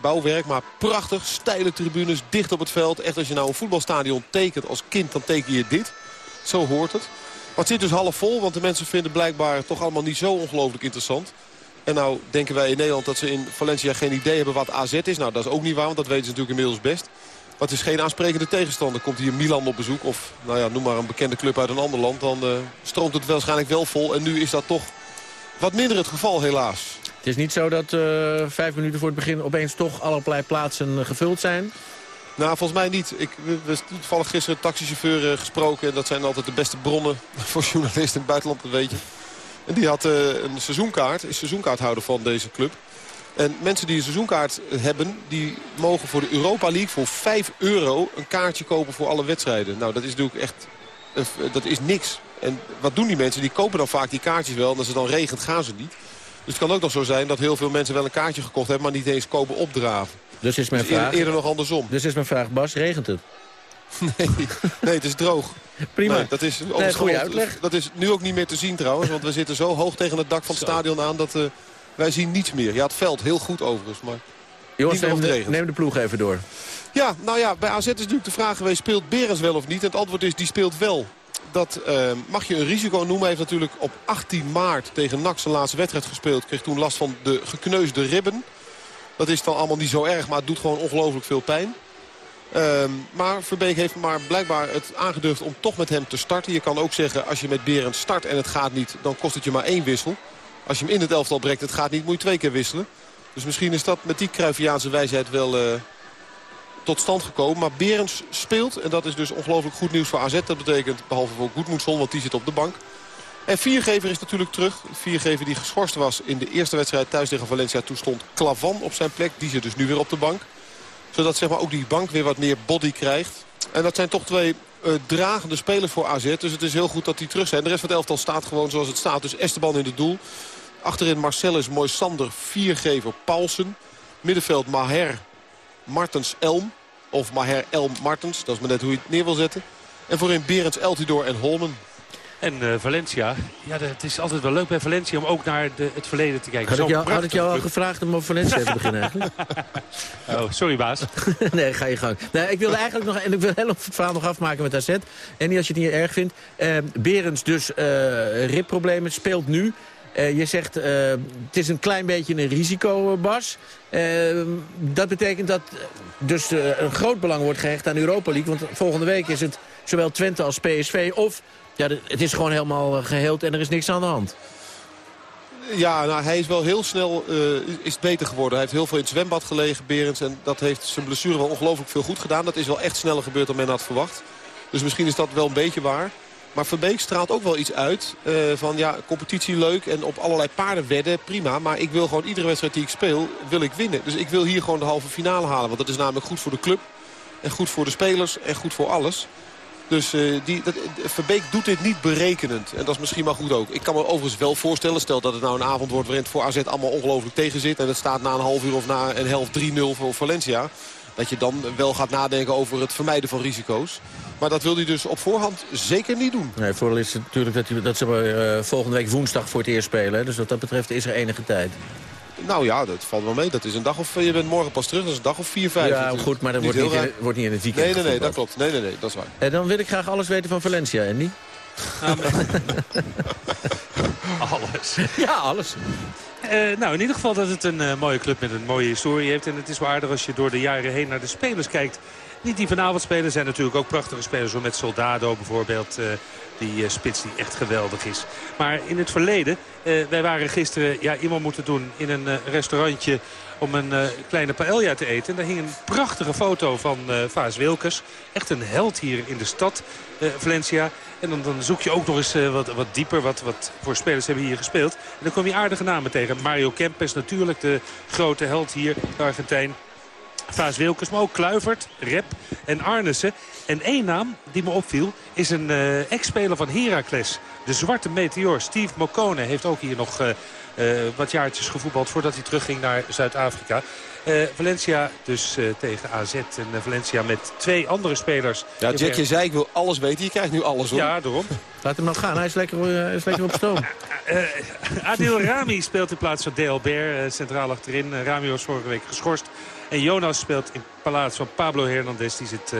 bouwwerk. Maar prachtig, steile tribunes, dicht op het veld. Echt als je nou een voetbalstadion tekent als kind, dan teken je dit. Zo hoort het. Maar het zit dus half vol, want de mensen vinden blijkbaar toch allemaal niet zo ongelooflijk interessant. En nou denken wij in Nederland dat ze in Valencia geen idee hebben wat AZ is. Nou, dat is ook niet waar, want dat weten ze natuurlijk inmiddels best. Maar het is geen aansprekende tegenstander. Komt hier Milan op bezoek of nou ja, noem maar een bekende club uit een ander land. Dan uh, stroomt het waarschijnlijk wel vol. En nu is dat toch wat minder het geval helaas. Het is niet zo dat uh, vijf minuten voor het begin opeens toch allerlei plaatsen uh, gevuld zijn? Nou, volgens mij niet. Ik, we hebben toevallig gisteren een taxichauffeur gesproken. Dat zijn altijd de beste bronnen voor journalisten in het buitenland, dat weet je. En die had een seizoenkaart, is seizoenkaarthouder van deze club. En mensen die een seizoenkaart hebben, die mogen voor de Europa League voor 5 euro een kaartje kopen voor alle wedstrijden. Nou, dat is natuurlijk echt, dat is niks. En wat doen die mensen? Die kopen dan vaak die kaartjes wel. En als het dan regent, gaan ze niet. Dus het kan ook nog zo zijn dat heel veel mensen wel een kaartje gekocht hebben... maar niet eens komen opdraven. Dus is mijn dus vraag... Eerder, eerder nog andersom. Dus is mijn vraag, Bas, regent het? Nee, nee het is droog. Prima. Nee, dat is, nee, goede uitleg. Dat is nu ook niet meer te zien trouwens. Want we zitten zo hoog tegen het dak van het stadion aan... dat uh, wij zien niets meer. Ja, het veld heel goed overigens. Maar Jongens, neem de, neem de ploeg even door. Ja, nou ja, bij AZ is natuurlijk de vraag geweest... speelt Berens wel of niet? En het antwoord is, die speelt wel. Dat uh, mag je een risico noemen. Hij heeft natuurlijk op 18 maart tegen NAC zijn laatste wedstrijd gespeeld. Kreeg toen last van de gekneusde ribben. Dat is dan allemaal niet zo erg, maar het doet gewoon ongelooflijk veel pijn. Uh, maar Verbeek heeft maar blijkbaar het aangedurfd om toch met hem te starten. Je kan ook zeggen, als je met Berens start en het gaat niet... dan kost het je maar één wissel. Als je hem in het elftal brengt, het gaat niet, moet je twee keer wisselen. Dus misschien is dat met die Cruyffiaanse wijsheid wel uh, tot stand gekomen. Maar Berens speelt en dat is dus ongelooflijk goed nieuws voor AZ. Dat betekent, behalve voor Goedmoedson, want die zit op de bank. En Viergever is natuurlijk terug. Viergever die geschorst was in de eerste wedstrijd thuis tegen Valencia. Toen stond Clavan op zijn plek. Die zit dus nu weer op de bank. Zodat zeg maar, ook die bank weer wat meer body krijgt. En dat zijn toch twee uh, dragende spelers voor AZ. Dus het is heel goed dat die terug zijn. De rest van het elftal staat gewoon zoals het staat. Dus Esteban in het doel. Achterin Marcellus, Moisander, Viergever, Paulsen. Middenveld Maher, Martens, Elm. Of Maher, Elm, Martens. Dat is maar net hoe je het neer wil zetten. En voorin Berends, Eltidoor en Holmen. En uh, Valencia, ja, het is altijd wel leuk bij Valencia om ook naar de, het verleden te kijken. Had ik, jou, had ik jou al gevraagd om over Valencia te beginnen eigenlijk? oh, sorry baas. nee, ga je gang. Nee, ik wilde eigenlijk nog, en ik wil heel het verhaal nog afmaken met AZ. En niet als je het niet erg vindt. Uh, Berends dus uh, ribproblemen, speelt nu. Uh, je zegt, uh, het is een klein beetje een risico, Bas. Uh, dat betekent dat dus een groot belang wordt gehecht aan Europa League. Want volgende week is het zowel Twente als PSV. Of ja, het is gewoon helemaal geheeld en er is niks aan de hand. Ja, nou, hij is wel heel snel is beter geworden. Hij heeft heel veel in het zwembad gelegen, Berends. En dat heeft zijn blessure wel ongelooflijk veel goed gedaan. Dat is wel echt sneller gebeurd dan men had verwacht. Dus misschien is dat wel een beetje waar. Maar Verbeek straalt ook wel iets uit. Uh, van ja, competitie leuk en op allerlei paarden wedden, prima. Maar ik wil gewoon iedere wedstrijd die ik speel, wil ik winnen. Dus ik wil hier gewoon de halve finale halen. Want dat is namelijk goed voor de club. En goed voor de spelers en goed voor alles. Dus uh, die, dat, Verbeek doet dit niet berekenend. En dat is misschien maar goed ook. Ik kan me overigens wel voorstellen, stel dat het nou een avond wordt... waarin het voor AZ allemaal ongelooflijk tegen zit... en het staat na een half uur of na een helft 3-0 voor Valencia... dat je dan wel gaat nadenken over het vermijden van risico's. Maar dat wil hij dus op voorhand zeker niet doen. Nee, vooral is het natuurlijk dat, hij, dat ze uh, volgende week woensdag voor het eerst spelen. Dus wat dat betreft is er enige tijd. Nou ja, dat valt wel mee. Dat is een dag of, je bent morgen pas terug, dat is een dag of vier, vijf. Ja, goed, maar dat wordt niet, in, wordt niet in het weekend Nee, nee, nee, dat klopt. Nee, nee, nee, dat is waar. En dan wil ik graag alles weten van Valencia, Andy. alles. Ja, alles. Uh, nou, in ieder geval dat het een uh, mooie club met een mooie historie heeft. En het is wel aardig als je door de jaren heen naar de spelers kijkt. Niet die vanavond spelen. zijn natuurlijk ook prachtige spelers. Zo met Soldado bijvoorbeeld. Uh, die uh, spits die echt geweldig is. Maar in het verleden. Uh, wij waren gisteren ja, iemand moeten doen in een restaurantje om een kleine paella te eten. En daar hing een prachtige foto van uh, Vaas Wilkes. Echt een held hier in de stad, Valencia. En dan, dan, zoek je ook nog eens wat, wat dieper. Wat, wat voor spelers hebben hier gespeeld. En dan kom je aardige namen tegen. Mario Kempes natuurlijk, de grote held hier, Argentijn. Vaas Wilkes, maar ook Kluivert, Rep en Arnissen. En één naam die me opviel is een uh, ex-speler van Heracles. De zwarte meteor, Steve Mokone, heeft ook hier nog uh, uh, wat jaartjes gevoetbald voordat hij terugging naar Zuid-Afrika. Uh, Valencia dus uh, tegen AZ. En Valencia met twee andere spelers. Ja, Jack, je zei ik wil alles weten. Je krijgt nu alles hoor. Ja, daarom. Laat hem nog gaan. Hij is lekker, hij is lekker op stoom. Adil Rami speelt in plaats van Delbert centraal achterin. Rami was vorige week geschorst. En Jonas speelt in plaats van Pablo Hernandez. Die zit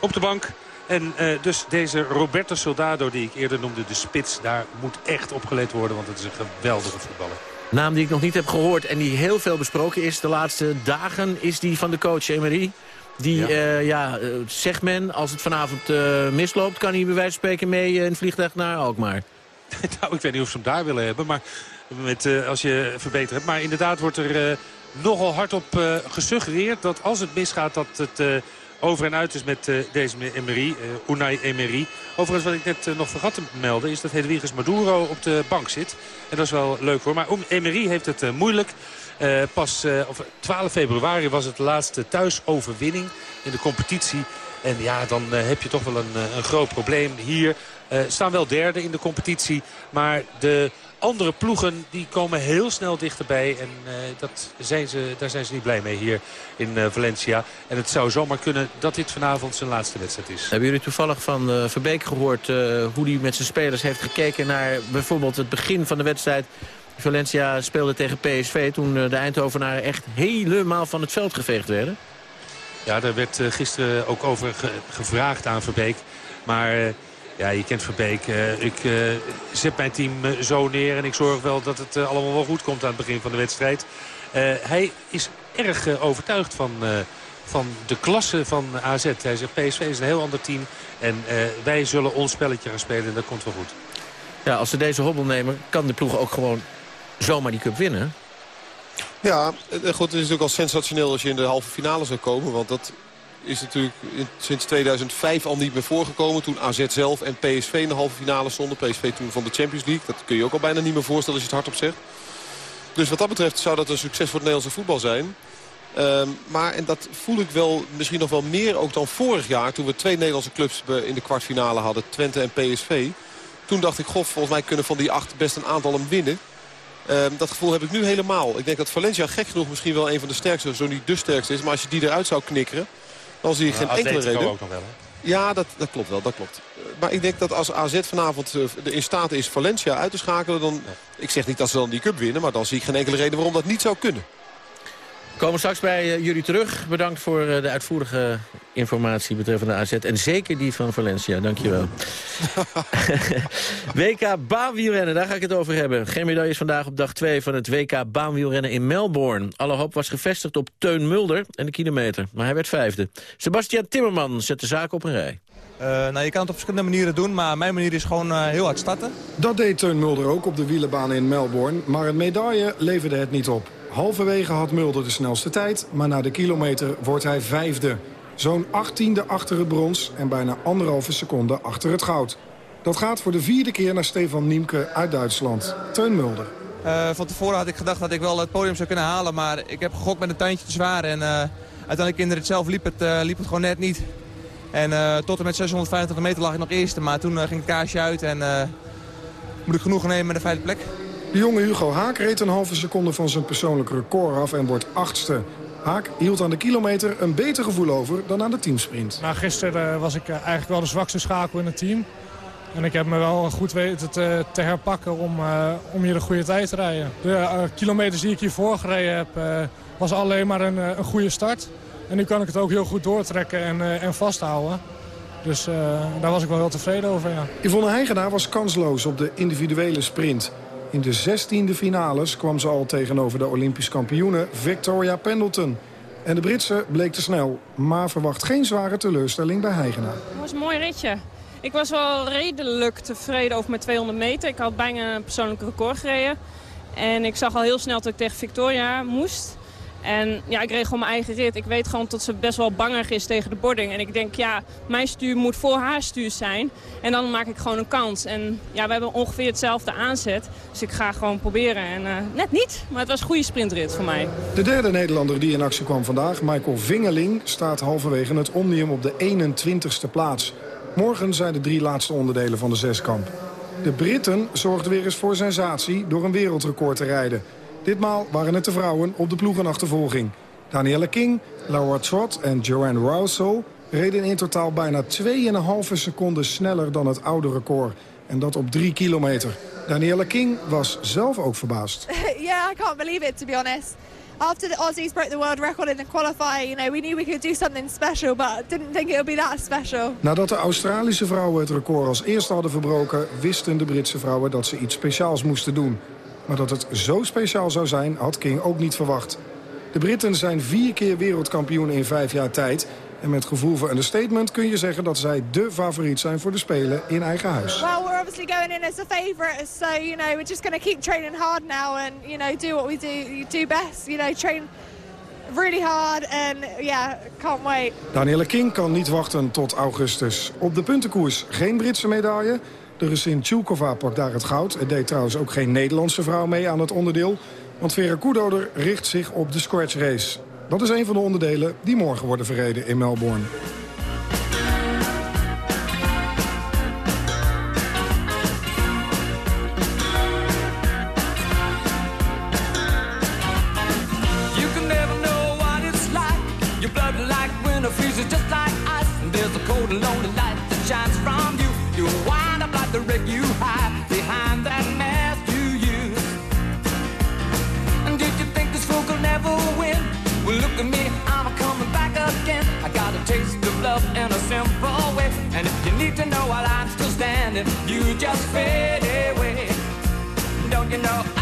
op de bank. En uh, dus deze Roberto Soldado die ik eerder noemde, de spits, daar moet echt op gelet worden. Want het is een geweldige voetballer. Naam die ik nog niet heb gehoord en die heel veel besproken is de laatste dagen... is die van de coach Emery. Die, ja, uh, ja uh, zegt men, als het vanavond misloopt... kan hij bij wijze van spreken mee in het vliegtuig naar Alkmaar. nou, ik weet niet of ze hem daar willen hebben, maar met, als je verbeterd hebt. Maar inderdaad wordt er nogal hard op gesuggereerd dat als het misgaat... dat het over en uit is met uh, deze Emery, uh, Unai Emery. Overigens wat ik net uh, nog vergat te melden is dat Hedwiges Maduro op de bank zit. En dat is wel leuk hoor. Maar Emery heeft het moeilijk. pas of 12 februari was het de laatste thuisoverwinning in de competitie. En ja, dan heb je toch wel een, een groot probleem. Hier staan wel derde in de competitie. Maar de andere ploegen die komen heel snel dichterbij. En uh, dat zijn ze, daar zijn ze niet blij mee hier in uh, Valencia. En het zou zomaar kunnen dat dit vanavond zijn laatste wedstrijd is. Hebben jullie toevallig van uh, Verbeek gehoord hoe hij met zijn spelers heeft gekeken naar bijvoorbeeld het begin van de wedstrijd? Valencia speelde tegen PSV toen de Eindhovenaren echt helemaal van het veld geveegd werden. Ja, daar werd gisteren ook over ge gevraagd aan Verbeek. Maar... Ja, je kent Verbeek. Uh, ik uh, zet mijn team uh, zo neer en ik zorg wel dat het allemaal wel goed komt aan het begin van de wedstrijd. hij is erg overtuigd van, van de klasse van AZ. Hij zegt PSV is een heel ander team en wij zullen ons spelletje gaan spelen en dat komt wel goed. Ja, als ze deze hobbel nemen kan de ploeg ook gewoon zomaar die cup winnen. Ja, goed, het is natuurlijk al sensationeel als je in de halve finale zou komen. Want dat is natuurlijk sinds 2005 al niet meer voorgekomen. Toen AZ zelf en PSV in de halve finale stonden. PSV toen van de Champions League. Dat kun je ook al bijna niet meer voorstellen als je het hardop zegt. Dus wat dat betreft zou dat een succes voor het Nederlandse voetbal zijn. Um, maar, en dat voel ik wel misschien nog wel meer ook dan vorig jaar... toen we twee Nederlandse clubs in de kwartfinale hadden, Twente en PSV. Toen dacht ik, goh, volgens mij kunnen van die acht best een aantal hem winnen. Um, dat gevoel heb ik nu helemaal. Ik denk dat Valencia gek genoeg misschien wel een van de sterkste, zo niet de sterkste is. Maar als je die eruit zou knikkeren dan zie ik geen enkele reden. ook nog wel, hè? Ja, dat, dat klopt wel, dat klopt. Maar ik denk dat als AZ vanavond eh, in staat is Valencia uit te schakelen... dan, ik zeg niet dat ze dan die cup winnen... maar dan zie ik geen enkele reden waarom dat niet zou kunnen. We komen straks bij eh, jullie terug. Bedankt voor eh, de uitvoerige informatie betreffende AZ. En zeker die van Valencia, dankjewel. WK baanwielrennen, daar ga ik het over hebben. Geen medailles vandaag op dag 2 van het WK baanwielrennen in Melbourne. Alle hoop was gevestigd op Teun Mulder en de kilometer. Maar hij werd vijfde. Sebastian Timmerman zet de zaak op een rij. Uh, nou, je kan het op verschillende manieren doen, maar mijn manier is gewoon uh, heel hard starten. Dat deed Teun Mulder ook op de wielenbaan in Melbourne. Maar een medaille leverde het niet op. Halverwege had Mulder de snelste tijd, maar na de kilometer wordt hij vijfde. Zo'n achttiende achter het brons en bijna anderhalve seconde achter het goud. Dat gaat voor de vierde keer naar Stefan Niemke uit Duitsland. Teun Mulder. Uh, van tevoren had ik gedacht dat ik wel het podium zou kunnen halen, maar ik heb gegokt met een tuintje te zwaar. En uiteindelijk in het zelf liep het, liep het gewoon net niet. En tot en met 650 meter lag ik nog eerste. Maar toen ging het kaarsje uit en moet ik genoegen nemen met de vijfde plek. De jonge Hugo Haak reed een halve seconde van zijn persoonlijk record af en wordt achtste. Haak hield aan de kilometer een beter gevoel over dan aan de teamsprint. Nou, gisteren was ik eigenlijk wel de zwakste schakel in het team. En ik heb me wel goed weten te, te herpakken om, om hier een goede tijd te rijden. De kilometers die ik hiervoor gereden heb, was alleen maar een, een goede start. En nu kan ik het ook heel goed doortrekken en, en vasthouden. Dus daar was ik wel heel tevreden over, ja. Yvonne Heigenaar was kansloos op de individuele sprint. In de zestiende finales kwam ze al tegenover de Olympisch kampioene Victoria Pendleton. En de Britse bleek te snel, maar verwacht geen zware teleurstelling bij Heigenaar. Het was een mooi ritje. Ik was wel redelijk tevreden over mijn 200 meter. Ik had bijna een persoonlijk record gereden. En ik zag al heel snel dat ik tegen Victoria moest. En ja, ik gewoon mijn eigen rit. Ik weet gewoon dat ze best wel bangig is tegen de boarding. En ik denk, ja, mijn stuur moet voor haar stuur zijn. En dan maak ik gewoon een kans. En ja, we hebben ongeveer hetzelfde aanzet. Dus ik ga gewoon proberen. En uh, net niet, maar het was een goede sprintrit voor mij. De derde Nederlander die in actie kwam vandaag, Michael Vingeling... staat halverwege het Omnium op de 21ste plaats. Morgen zijn de drie laatste onderdelen van de zeskamp. De Britten zorgden weer eens voor sensatie door een wereldrecord te rijden... Ditmaal waren het de vrouwen op de ploegenachtervolging. Danielle King, Laura Trott en Joanne Rousseau reden in totaal bijna 2,5 seconden sneller dan het oude record. En dat op 3 kilometer. Danielle King was zelf ook verbaasd. yeah, I can't believe it to be honest. After the Aussies broke the world record in the qualifying, you know, we knew we could do something special, but didn't think it would be that special. Nadat de Australische vrouwen het record als eerste hadden verbroken, wisten de Britse vrouwen dat ze iets speciaals moesten doen. Maar dat het zo speciaal zou zijn, had King ook niet verwacht. De Britten zijn vier keer wereldkampioen in vijf jaar tijd. En met gevoel voor understatement kun je zeggen dat zij dé favoriet zijn voor de Spelen in eigen huis. Well, we're obviously going in as a favorite, so you know we're just going to keep training hard now and you know do what we do do best. You know train really hard and yeah, can't wait. Danielle King kan niet wachten tot augustus. Op de puntenkoers geen Britse medaille. De Russin Tjulkova pakt daar het goud. Er deed trouwens ook geen Nederlandse vrouw mee aan het onderdeel. Want Vera Koedoder richt zich op de scratch race. Dat is een van de onderdelen die morgen worden verreden in Melbourne. Shines. You you hide behind that mask you use. And did you think this fool could never win? Well, look at me, I'm coming back again. I got a taste of love in a simple way. And if you need to know while I'm still standing, you just fade away. Don't you know I'm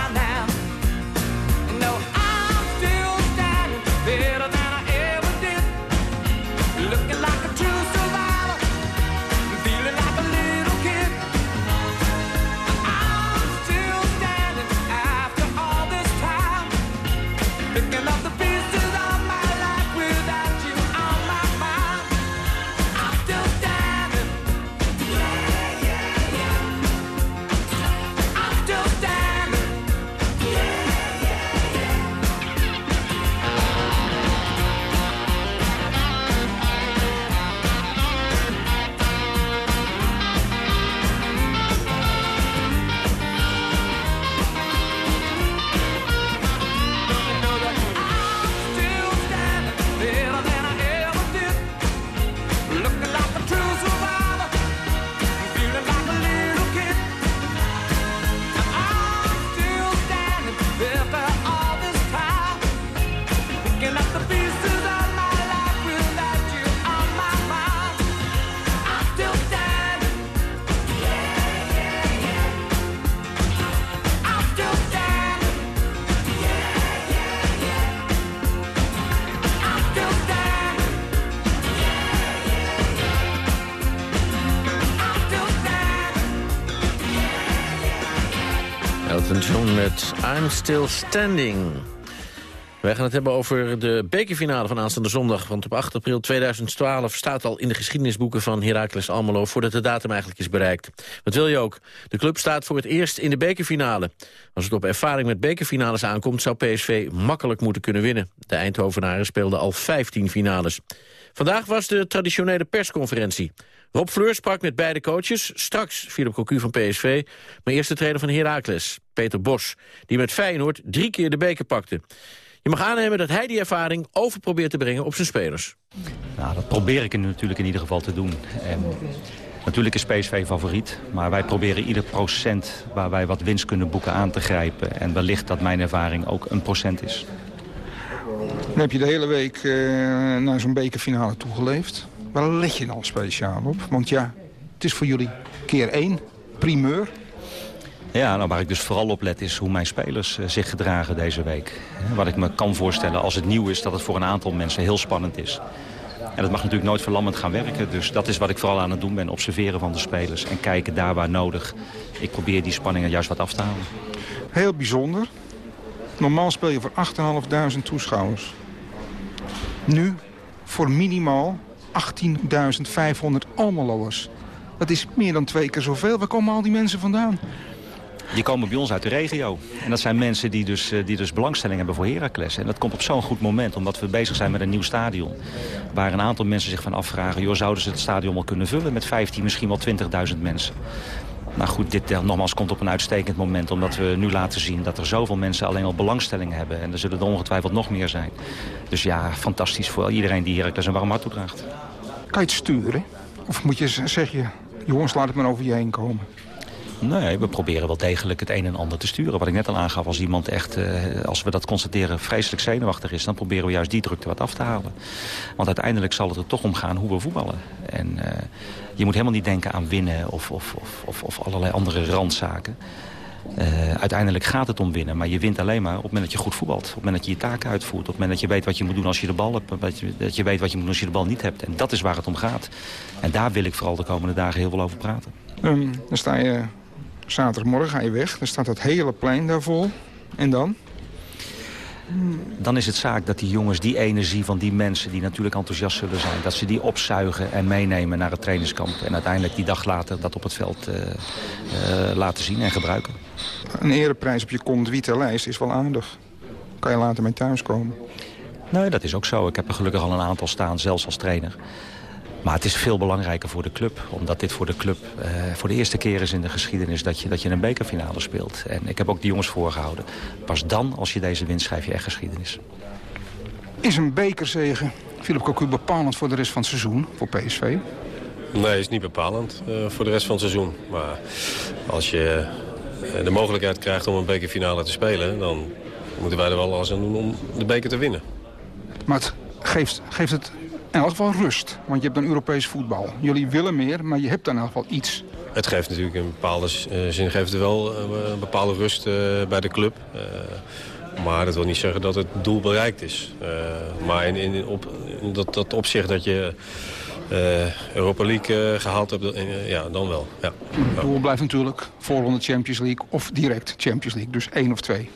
Still Standing. Wij gaan het hebben over de bekerfinale van aanstaande zondag. Want op 8 april 2012 staat al in de geschiedenisboeken van Heracles Almelo... voordat de datum eigenlijk is bereikt. Wat wil je ook? De club staat voor het eerst in de bekerfinale. Als het op ervaring met bekerfinales aankomt... zou PSV makkelijk moeten kunnen winnen. De Eindhovenaren speelden al 15 finales. Vandaag was de traditionele persconferentie. Rob Fleur sprak met beide coaches. Straks Philip Cocu van PSV. Maar eerst de trainer van Heracles, Peter Bos. Die met Feyenoord drie keer de beker pakte. Je mag aannemen dat hij die ervaring over probeert te brengen op zijn spelers. Nou, dat probeer ik natuurlijk in ieder geval te doen. En natuurlijk is PSV favoriet. Maar wij proberen ieder procent waar wij wat winst kunnen boeken aan te grijpen. En wellicht dat mijn ervaring ook een procent is. Dan heb je de hele week uh, naar zo'n bekerfinale toegeleefd. Waar let je dan speciaal op? Want ja, het is voor jullie keer één, primeur. Ja, nou, waar ik dus vooral op let is hoe mijn spelers uh, zich gedragen deze week. Wat ik me kan voorstellen als het nieuw is dat het voor een aantal mensen heel spannend is. En dat mag natuurlijk nooit verlammend gaan werken. Dus dat is wat ik vooral aan het doen ben. Observeren van de spelers en kijken daar waar nodig. Ik probeer die spanningen juist wat af te halen. Heel bijzonder. Normaal speel je voor 8.500 toeschouwers. Nu voor minimaal 18.500 Almeloers. Dat is meer dan twee keer zoveel. Waar komen al die mensen vandaan? Die komen bij ons uit de regio. En dat zijn mensen die dus, die dus belangstelling hebben voor Heracles. En dat komt op zo'n goed moment, omdat we bezig zijn met een nieuw stadion. Waar een aantal mensen zich van afvragen... joh, zouden ze het stadion wel kunnen vullen met 15, misschien wel 20.000 mensen? Nou goed, dit uh, nogmaals komt op een uitstekend moment... omdat we nu laten zien dat er zoveel mensen alleen al belangstelling hebben. En er zullen er ongetwijfeld nog meer zijn. Dus ja, fantastisch voor iedereen die Heracles een warm hart toedraagt. Kan je het sturen? Of moet je zeggen, jongens, laat het maar over je heen komen? Nee, we proberen wel degelijk het een en ander te sturen. Wat ik net al aangaf, als iemand echt, uh, als we dat constateren, vreselijk zenuwachtig is... dan proberen we juist die drukte wat af te halen. Want uiteindelijk zal het er toch om gaan hoe we voetballen. En uh, je moet helemaal niet denken aan winnen of, of, of, of allerlei andere randzaken. Uh, uiteindelijk gaat het om winnen, maar je wint alleen maar op het moment dat je goed voetbalt. Op het moment dat je je taken uitvoert. Op het moment dat je weet wat je moet doen als je de bal hebt. Dat je, dat je weet wat je moet doen als je de bal niet hebt. En dat is waar het om gaat. En daar wil ik vooral de komende dagen heel veel over praten. Um, dan sta je zaterdagmorgen, ga je weg. Dan staat dat hele plein daar vol. En dan? Dan is het zaak dat die jongens die energie van die mensen... die natuurlijk enthousiast zullen zijn... dat ze die opzuigen en meenemen naar het trainingskamp. En uiteindelijk die dag later dat op het veld uh, uh, laten zien en gebruiken. Een ereprijs op je conduite lijst is wel aardig. Kan je later mee thuiskomen? Nee, dat is ook zo. Ik heb er gelukkig al een aantal staan, zelfs als trainer. Maar het is veel belangrijker voor de club. Omdat dit voor de club uh, voor de eerste keer is in de geschiedenis dat je, dat je een bekerfinale speelt. En ik heb ook die jongens voorgehouden. Pas dan, als je deze wint, schrijf je echt geschiedenis. Is een bekerzegen, Philip Cocu, bepalend voor de rest van het seizoen voor PSV? Nee, is niet bepalend uh, voor de rest van het seizoen. Maar als je uh, de mogelijkheid krijgt om een bekerfinale te spelen... dan moeten wij er wel alles aan doen om de beker te winnen. Maar het geeft, geeft het in elk geval rust. Want je hebt dan Europees voetbal. Jullie willen meer, maar je hebt dan in elk geval iets. Het geeft natuurlijk in bepaalde zin geeft het wel een bepaalde rust uh, bij de club. Maar dat wil niet zeggen dat het doel bereikt is. Maar in, in, op in dat, dat opzicht dat je Europa League gehaald hebt, ja, dan wel. Ja. Het doel blijft natuurlijk voorronde Champions League of direct Champions League. Dus één of twee.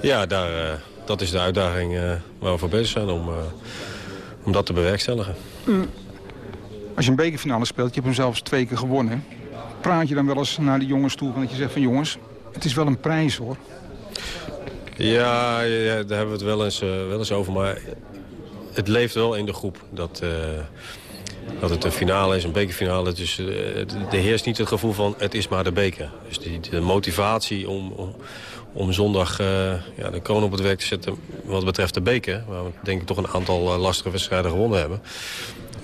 Ja, daar, dat is de uitdaging waar we voor bezig zijn om om dat te bewerkstelligen. Mm. Als je een bekerfinale speelt, je hebt hem zelfs twee keer gewonnen. Praat je dan wel eens naar de jongens toe, dat je zegt van jongens, het is wel een prijs hoor. Ja, ja daar hebben we het wel eens, uh, wel eens over, maar het leeft wel in de groep. Dat, uh, dat het een finale is, een bekerfinale. Dus uh, er heerst niet het gevoel van het is maar de beker. Dus die, de motivatie om, om om zondag uh, ja, de kroon op het werk te zetten wat betreft de beker. Waar we denk ik toch een aantal uh, lastige wedstrijden gewonnen hebben.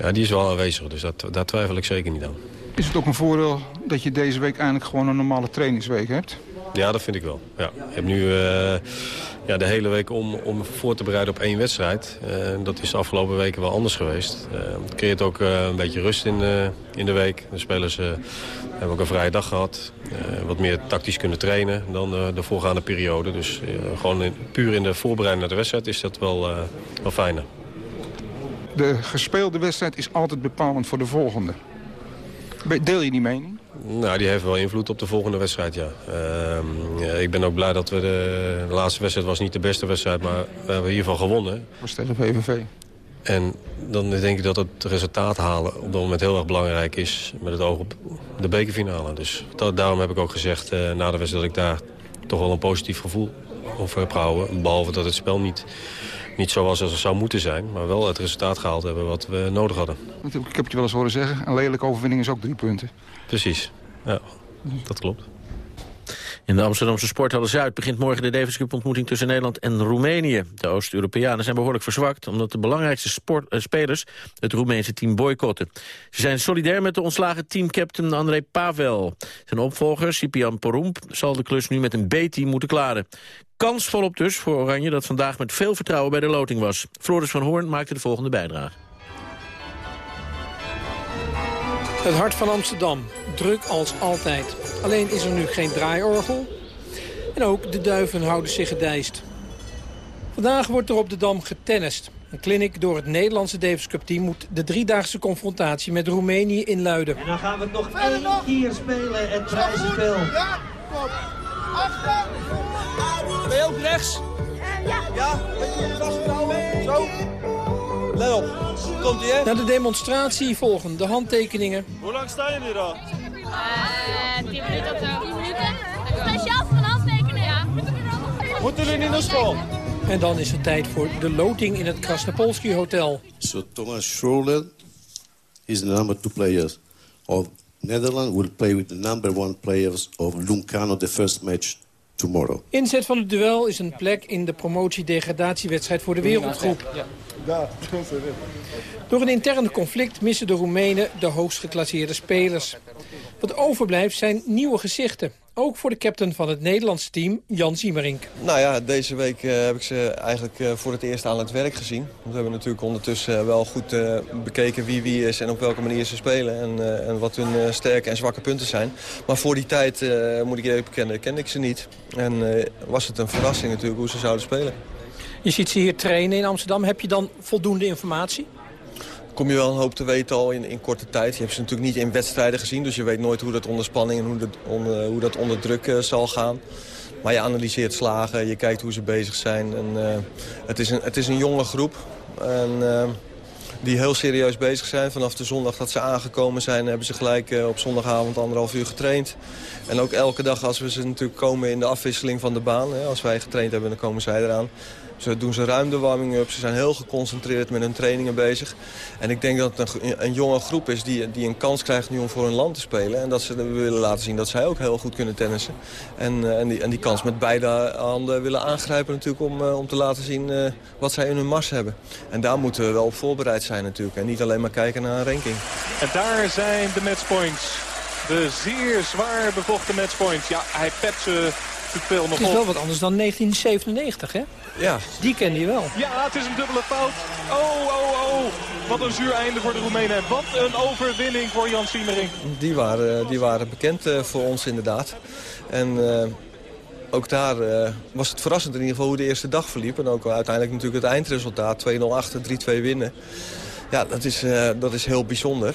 Ja, die is wel aanwezig, dus dat, daar twijfel ik zeker niet aan. Is het ook een voordeel dat je deze week eindelijk gewoon een normale trainingsweek hebt? Ja, dat vind ik wel. Ja. Ik heb nu uh, ja, de hele week om, om voor te bereiden op één wedstrijd. dat is de afgelopen weken wel anders geweest. het creëert ook een beetje rust in, in de week. De spelers hebben ook een vrije dag gehad. Uh, wat meer tactisch kunnen trainen dan uh, de voorgaande periode. Dus uh, gewoon puur in de voorbereiding naar de wedstrijd is dat wel, wel fijner. De gespeelde wedstrijd is altijd bepalend voor de volgende. Deel je die mening? Nou, die heeft wel invloed op de volgende wedstrijd, ja. Ehm, ja, ik ben ook blij dat we de, de, laatste wedstrijd was niet de beste wedstrijd, maar we hebben hiervan gewonnen. Was tegen VVV. En dan denk ik dat het resultaat halen op dat moment heel erg belangrijk is met het oog op de bekerfinale. Dus dat, daarom heb ik ook gezegd uh, na de wedstrijd dat ik daar toch wel een positief gevoel over heb gehouden. Behalve dat het spel niet, niet zo was als het zou moeten zijn. Maar wel het resultaat gehaald hebben wat we nodig hadden. Ik heb het je wel eens horen zeggen, een lelijke overwinning is ook drie punten. Precies, ja, dat klopt. In de Amsterdamse Sporthalle Zuid begint morgen de Davis Cup ontmoeting tussen Nederland en Roemenië. De Oost-Europeanen zijn behoorlijk verzwakt omdat de belangrijkste sport, uh, spelers het Roemeense team boycotten. Ze zijn solidair met de ontslagen teamcaptain André Pavel. Zijn opvolger, Sipian Porump, zal de klus nu met een B-team moeten klaren. Kans volop dus voor Oranje dat vandaag met veel vertrouwen bij de loting was. Floris van Hoorn maakte de volgende bijdrage. Het hart van Amsterdam, druk als altijd. Alleen is er nu geen draaiorgel. En ook de duiven houden zich gedijst. Vandaag wordt er op de Dam getennist. Een clinic door het Nederlandse Davis Cup team moet de driedaagse confrontatie met Roemenië inluiden. En dan gaan we het nog één keer spelen, het prijzenspel. Ja, kom. Achter. Ben je ook rechts? Ja. Ja, vasthouden. Zo. Let op. Komt ie, hè? Na de demonstratie volgen de handtekeningen. Hoe lang sta je nu dan? Uh, 10 minuten of zo. 10 minuten? Speciaal voor een handtekening? Ja. Moeten jullie niet naar school? En dan is het tijd voor de loting in het Krasnopolski Hotel. So Thomas Schroeder is the number two players of Netherlands will play with the number one players of Luncano the first match tomorrow. Inzet van het duel is een plek in de promotie-degradatiewedstrijd voor de wereldgroep. Door een interne conflict missen de Roemenen de hoogst geclasseerde spelers. Wat overblijft zijn nieuwe gezichten. Ook voor de captain van het Nederlandse team, Jan Ziemerink. Nou ja, deze week uh, heb ik ze eigenlijk uh, voor het eerst aan het werk gezien. We hebben natuurlijk ondertussen uh, wel goed bekeken wie wie is en op welke manier ze spelen. En, en wat hun sterke en zwakke punten zijn. Maar voor die tijd, moet ik eerlijk bekennen, kende ik ze niet. En was het een verrassing natuurlijk hoe ze zouden spelen. Je ziet ze hier trainen in Amsterdam. Heb je dan voldoende informatie? kom je wel een hoop te weten al in, in korte tijd. Je hebt ze natuurlijk niet in wedstrijden gezien, dus je weet nooit hoe dat onder spanning en hoe dat onder, hoe dat onder druk uh, zal gaan. Maar je analyseert slagen, je kijkt hoe ze bezig zijn. En, uh, het, is een, het is een jonge groep en, uh, die heel serieus bezig zijn. Vanaf de zondag dat ze aangekomen zijn hebben ze gelijk op zondagavond anderhalf uur getraind. En ook elke dag als we ze natuurlijk komen in de afwisseling van de baan. Hè, als wij getraind hebben, dan komen zij eraan. Ze doen ze ruim de warming-up. Ze zijn heel geconcentreerd met hun trainingen bezig. En ik denk dat het een, een, jonge groep is die, die een kans krijgt nu om voor hun land te spelen. En dat ze willen laten zien dat zij ook heel goed kunnen tennissen. En, uh, en, die, en die kans met beide handen willen aangrijpen natuurlijk om, uh, om te laten zien uh, wat zij in hun mars hebben. En daar moeten we wel op voorbereid zijn natuurlijk. En niet alleen maar kijken naar een ranking. En daar zijn de matchpoints. De zeer zwaar bevochten matchpoints. Ja, hij pet ze veel nog Het is wel wat anders dan 1997, hè? Ja. Die kende je wel. Ja, het is een dubbele fout. Oh, oh, oh. Wat een zuur einde voor de Roemenen. En wat een overwinning voor Jan Siemering. Die waren, die waren bekend uh, voor ons inderdaad. En uh, ook daar uh, was het verrassend in ieder geval hoe de eerste dag verliep. En ook uiteindelijk natuurlijk het eindresultaat. 2-0 achter, 3-2 winnen. Ja, dat is, dat is heel bijzonder.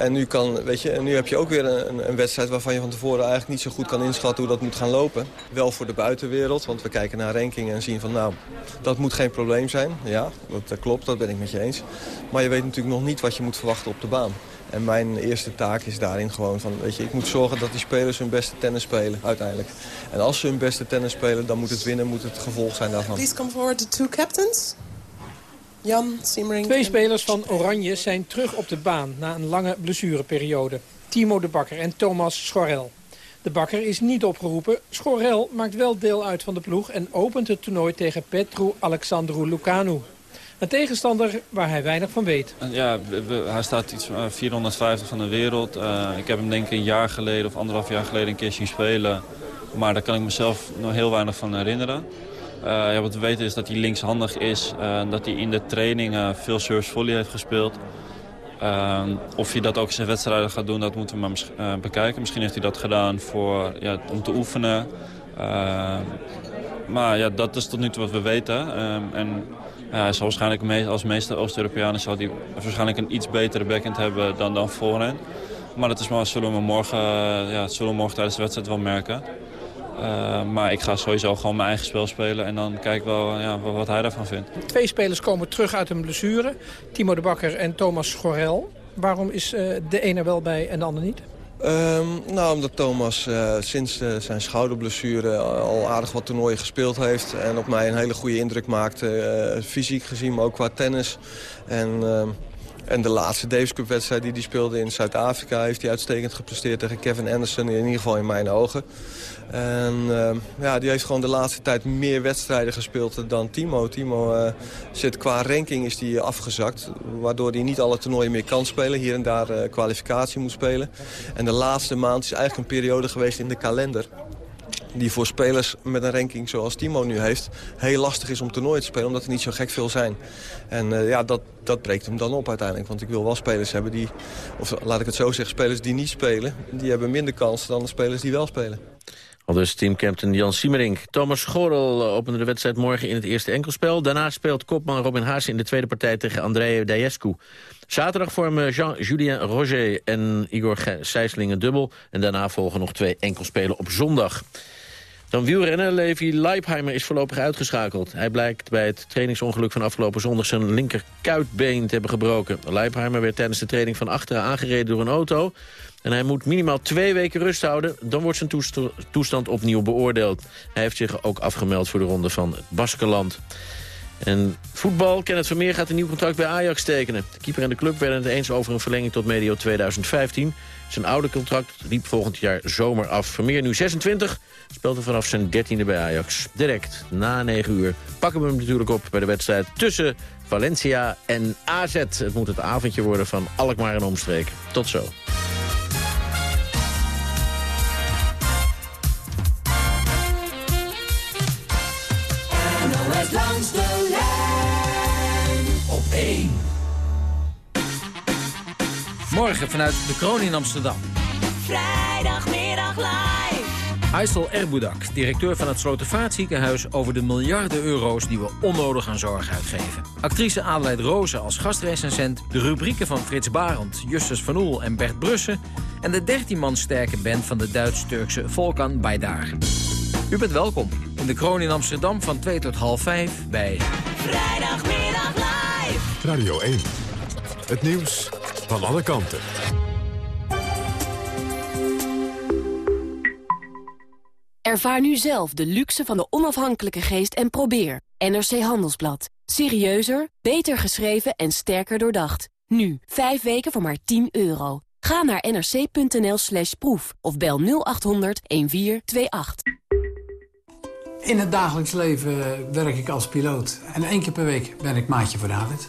En nu, kan, weet je, nu heb je ook weer een, een, wedstrijd waarvan je van tevoren eigenlijk niet zo goed kan inschatten hoe dat moet gaan lopen. Wel voor de buitenwereld, want we kijken naar rankingen en zien van nou, dat moet geen probleem zijn. Ja, dat, klopt, dat ben ik met je eens. Maar je weet natuurlijk nog niet wat je moet verwachten op de baan. En mijn eerste taak is daarin gewoon van, weet je, ik moet zorgen dat die spelers hun beste tennis spelen uiteindelijk. En als ze hun beste tennis spelen, dan moet het winnen, moet het gevolg zijn daarvan. Please come forward the two captains. Jan Siemering. Twee spelers van Oranje zijn terug op de baan na een lange blessureperiode. Timo de Bakker en Thomas Schorel. De Bakker is niet opgeroepen. Schorel maakt wel deel uit van de ploeg en opent het toernooi tegen Petru Alexandru Lucanu. Een tegenstander waar hij weinig van weet. Ja, hij staat iets 450 van de wereld. Uh, ik heb hem denk ik een jaar geleden of anderhalf jaar geleden een keer zien spelen. Maar daar kan ik mezelf nog heel weinig van herinneren. Uh, ja, wat we weten is dat hij linkshandig is. Dat hij in de training uh, veel service volley heeft gespeeld. of hij dat ook in zijn wedstrijden gaat doen, dat moeten we maar bekijken. Misschien heeft hij dat gedaan voor, ja, om te oefenen. maar ja, dat is tot nu toe wat we weten. en hij zal waarschijnlijk als meeste Oost-Europeanen hij waarschijnlijk een iets betere backhand hebben dan, dan voorhand. Maar dat is maar, zullen, we morgen, ja, zullen we morgen tijdens de wedstrijd wel merken. Maar ik ga sowieso gewoon mijn eigen spel spelen en dan kijk ik wel ja, wat hij daarvan vindt. Twee spelers komen terug uit een blessure. Timo de Bakker en Thomas Schorel. Waarom is de ene wel bij en de ander niet? Um, nou, omdat Thomas uh, sinds uh, zijn schouderblessure al aardig wat toernooien gespeeld heeft. En op mij een hele goede indruk maakte. Uh, fysiek gezien, maar ook qua tennis. En, ehm, en de laatste Davis Cup wedstrijd die hij speelde in Zuid-Afrika... heeft hij uitstekend gepresteerd tegen Kevin Anderson. In ieder geval in mijn ogen. En uh, ja, die heeft gewoon de laatste tijd meer wedstrijden gespeeld dan Timo. Timo uh, zit qua ranking is die afgezakt. Waardoor hij niet alle toernooien meer kan spelen. Hier en daar uh, kwalificatie moet spelen. En de laatste maand is eigenlijk een periode geweest in de kalender. Die voor spelers met een ranking zoals Timo nu heeft... heel lastig is om toernooien te spelen, omdat er niet zo gek veel zijn. En ja, dat, dat breekt hem dan op uiteindelijk. Want ik wil wel spelers hebben die... of laat ik het zo zeggen, spelers die niet spelen... die hebben minder kans dan de spelers die wel spelen. Al dus teamcaptain Jan Siemerink. Thomas Schorel eh, opende de wedstrijd morgen in het eerste enkelspel. Daarna speelt kopman Robin Haas in de tweede partij tegen Andrei Dajescu. Zaterdag vormen Jean-Julien Roger en Igor Sijsling een dubbel. En daarna volgen nog twee enkelspelen op zondag. Dan wielrennen. Levi Leipheimer is voorlopig uitgeschakeld. Hij blijkt bij het trainingsongeluk van afgelopen zondag zijn linkerkuitbeen te hebben gebroken. Leipheimer werd tijdens de training van achteren aangereden door een auto. En hij moet minimaal twee weken rust houden. Dan wordt zijn toestand opnieuw beoordeeld. Hij heeft zich ook afgemeld voor de ronde van het Baskeland. En voetbal, Kenneth Vermeer gaat een nieuw contract bij Ajax tekenen. De keeper en de club werden het eens over een verlenging tot medio 2015. Zijn oude contract liep volgend jaar zomer af. Vermeer nu 26, speelt er vanaf zijn 13e bij Ajax. Direct, na 9 uur, pakken we hem natuurlijk op bij de wedstrijd tussen Valencia en AZ. Het moet het avondje worden van Alkmaar en omstreken. Tot zo. langs de lijn op 1. Morgen vanuit de Kroon in Amsterdam. Vrijdagmiddag live. Aysel Erboudak, directeur van het Slotervaartziekenhuis... over de miljarden euro's die we onnodig aan zorg uitgeven. Actrice Adelheid Rozen als gastrecensent... de rubrieken van Frits Barend, Justus van Oel en Bert Brussen... en de 13 man sterke band van de Duits-Turkse Volkan Baydar. U bent welkom in de Kroon in Amsterdam van 2 tot half 5 bij... Vrijdagmiddag live. Radio 1. Het nieuws van alle kanten. Ervaar nu zelf de luxe van de onafhankelijke geest en probeer. NRC Handelsblad. Serieuzer, beter geschreven en sterker doordacht. Nu, 5 weken voor maar 10 euro. Ga naar nrc.nl slash proef of bel 0800 1428. In het dagelijks leven werk ik als piloot. En één keer per week ben ik maatje voor David.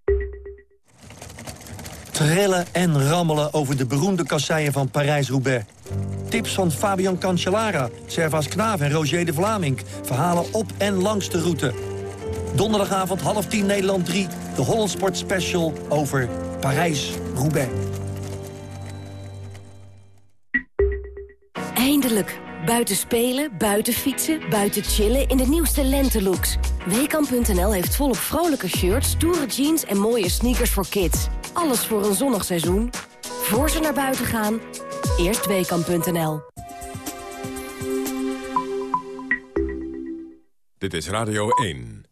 Trillen en rammelen over de beroemde kasseien van Parijs-Roubaix. Tips van Fabian Cancellara, Servaas Knaaf en Roger de Vlaming. Verhalen op en langs de route. Donderdagavond half tien Nederland 3. De Hollandsport Special over Parijs-Roubaix. Eindelijk. Buiten spelen, buiten fietsen, buiten chillen in de nieuwste lentelooks. Heeft volop vrolijke shirts, stoere jeans en mooie sneakers voor kids. Alles voor een zonnig seizoen. Voor ze naar buiten gaan, eerst Weekamp.nl. Dit is Radio 1.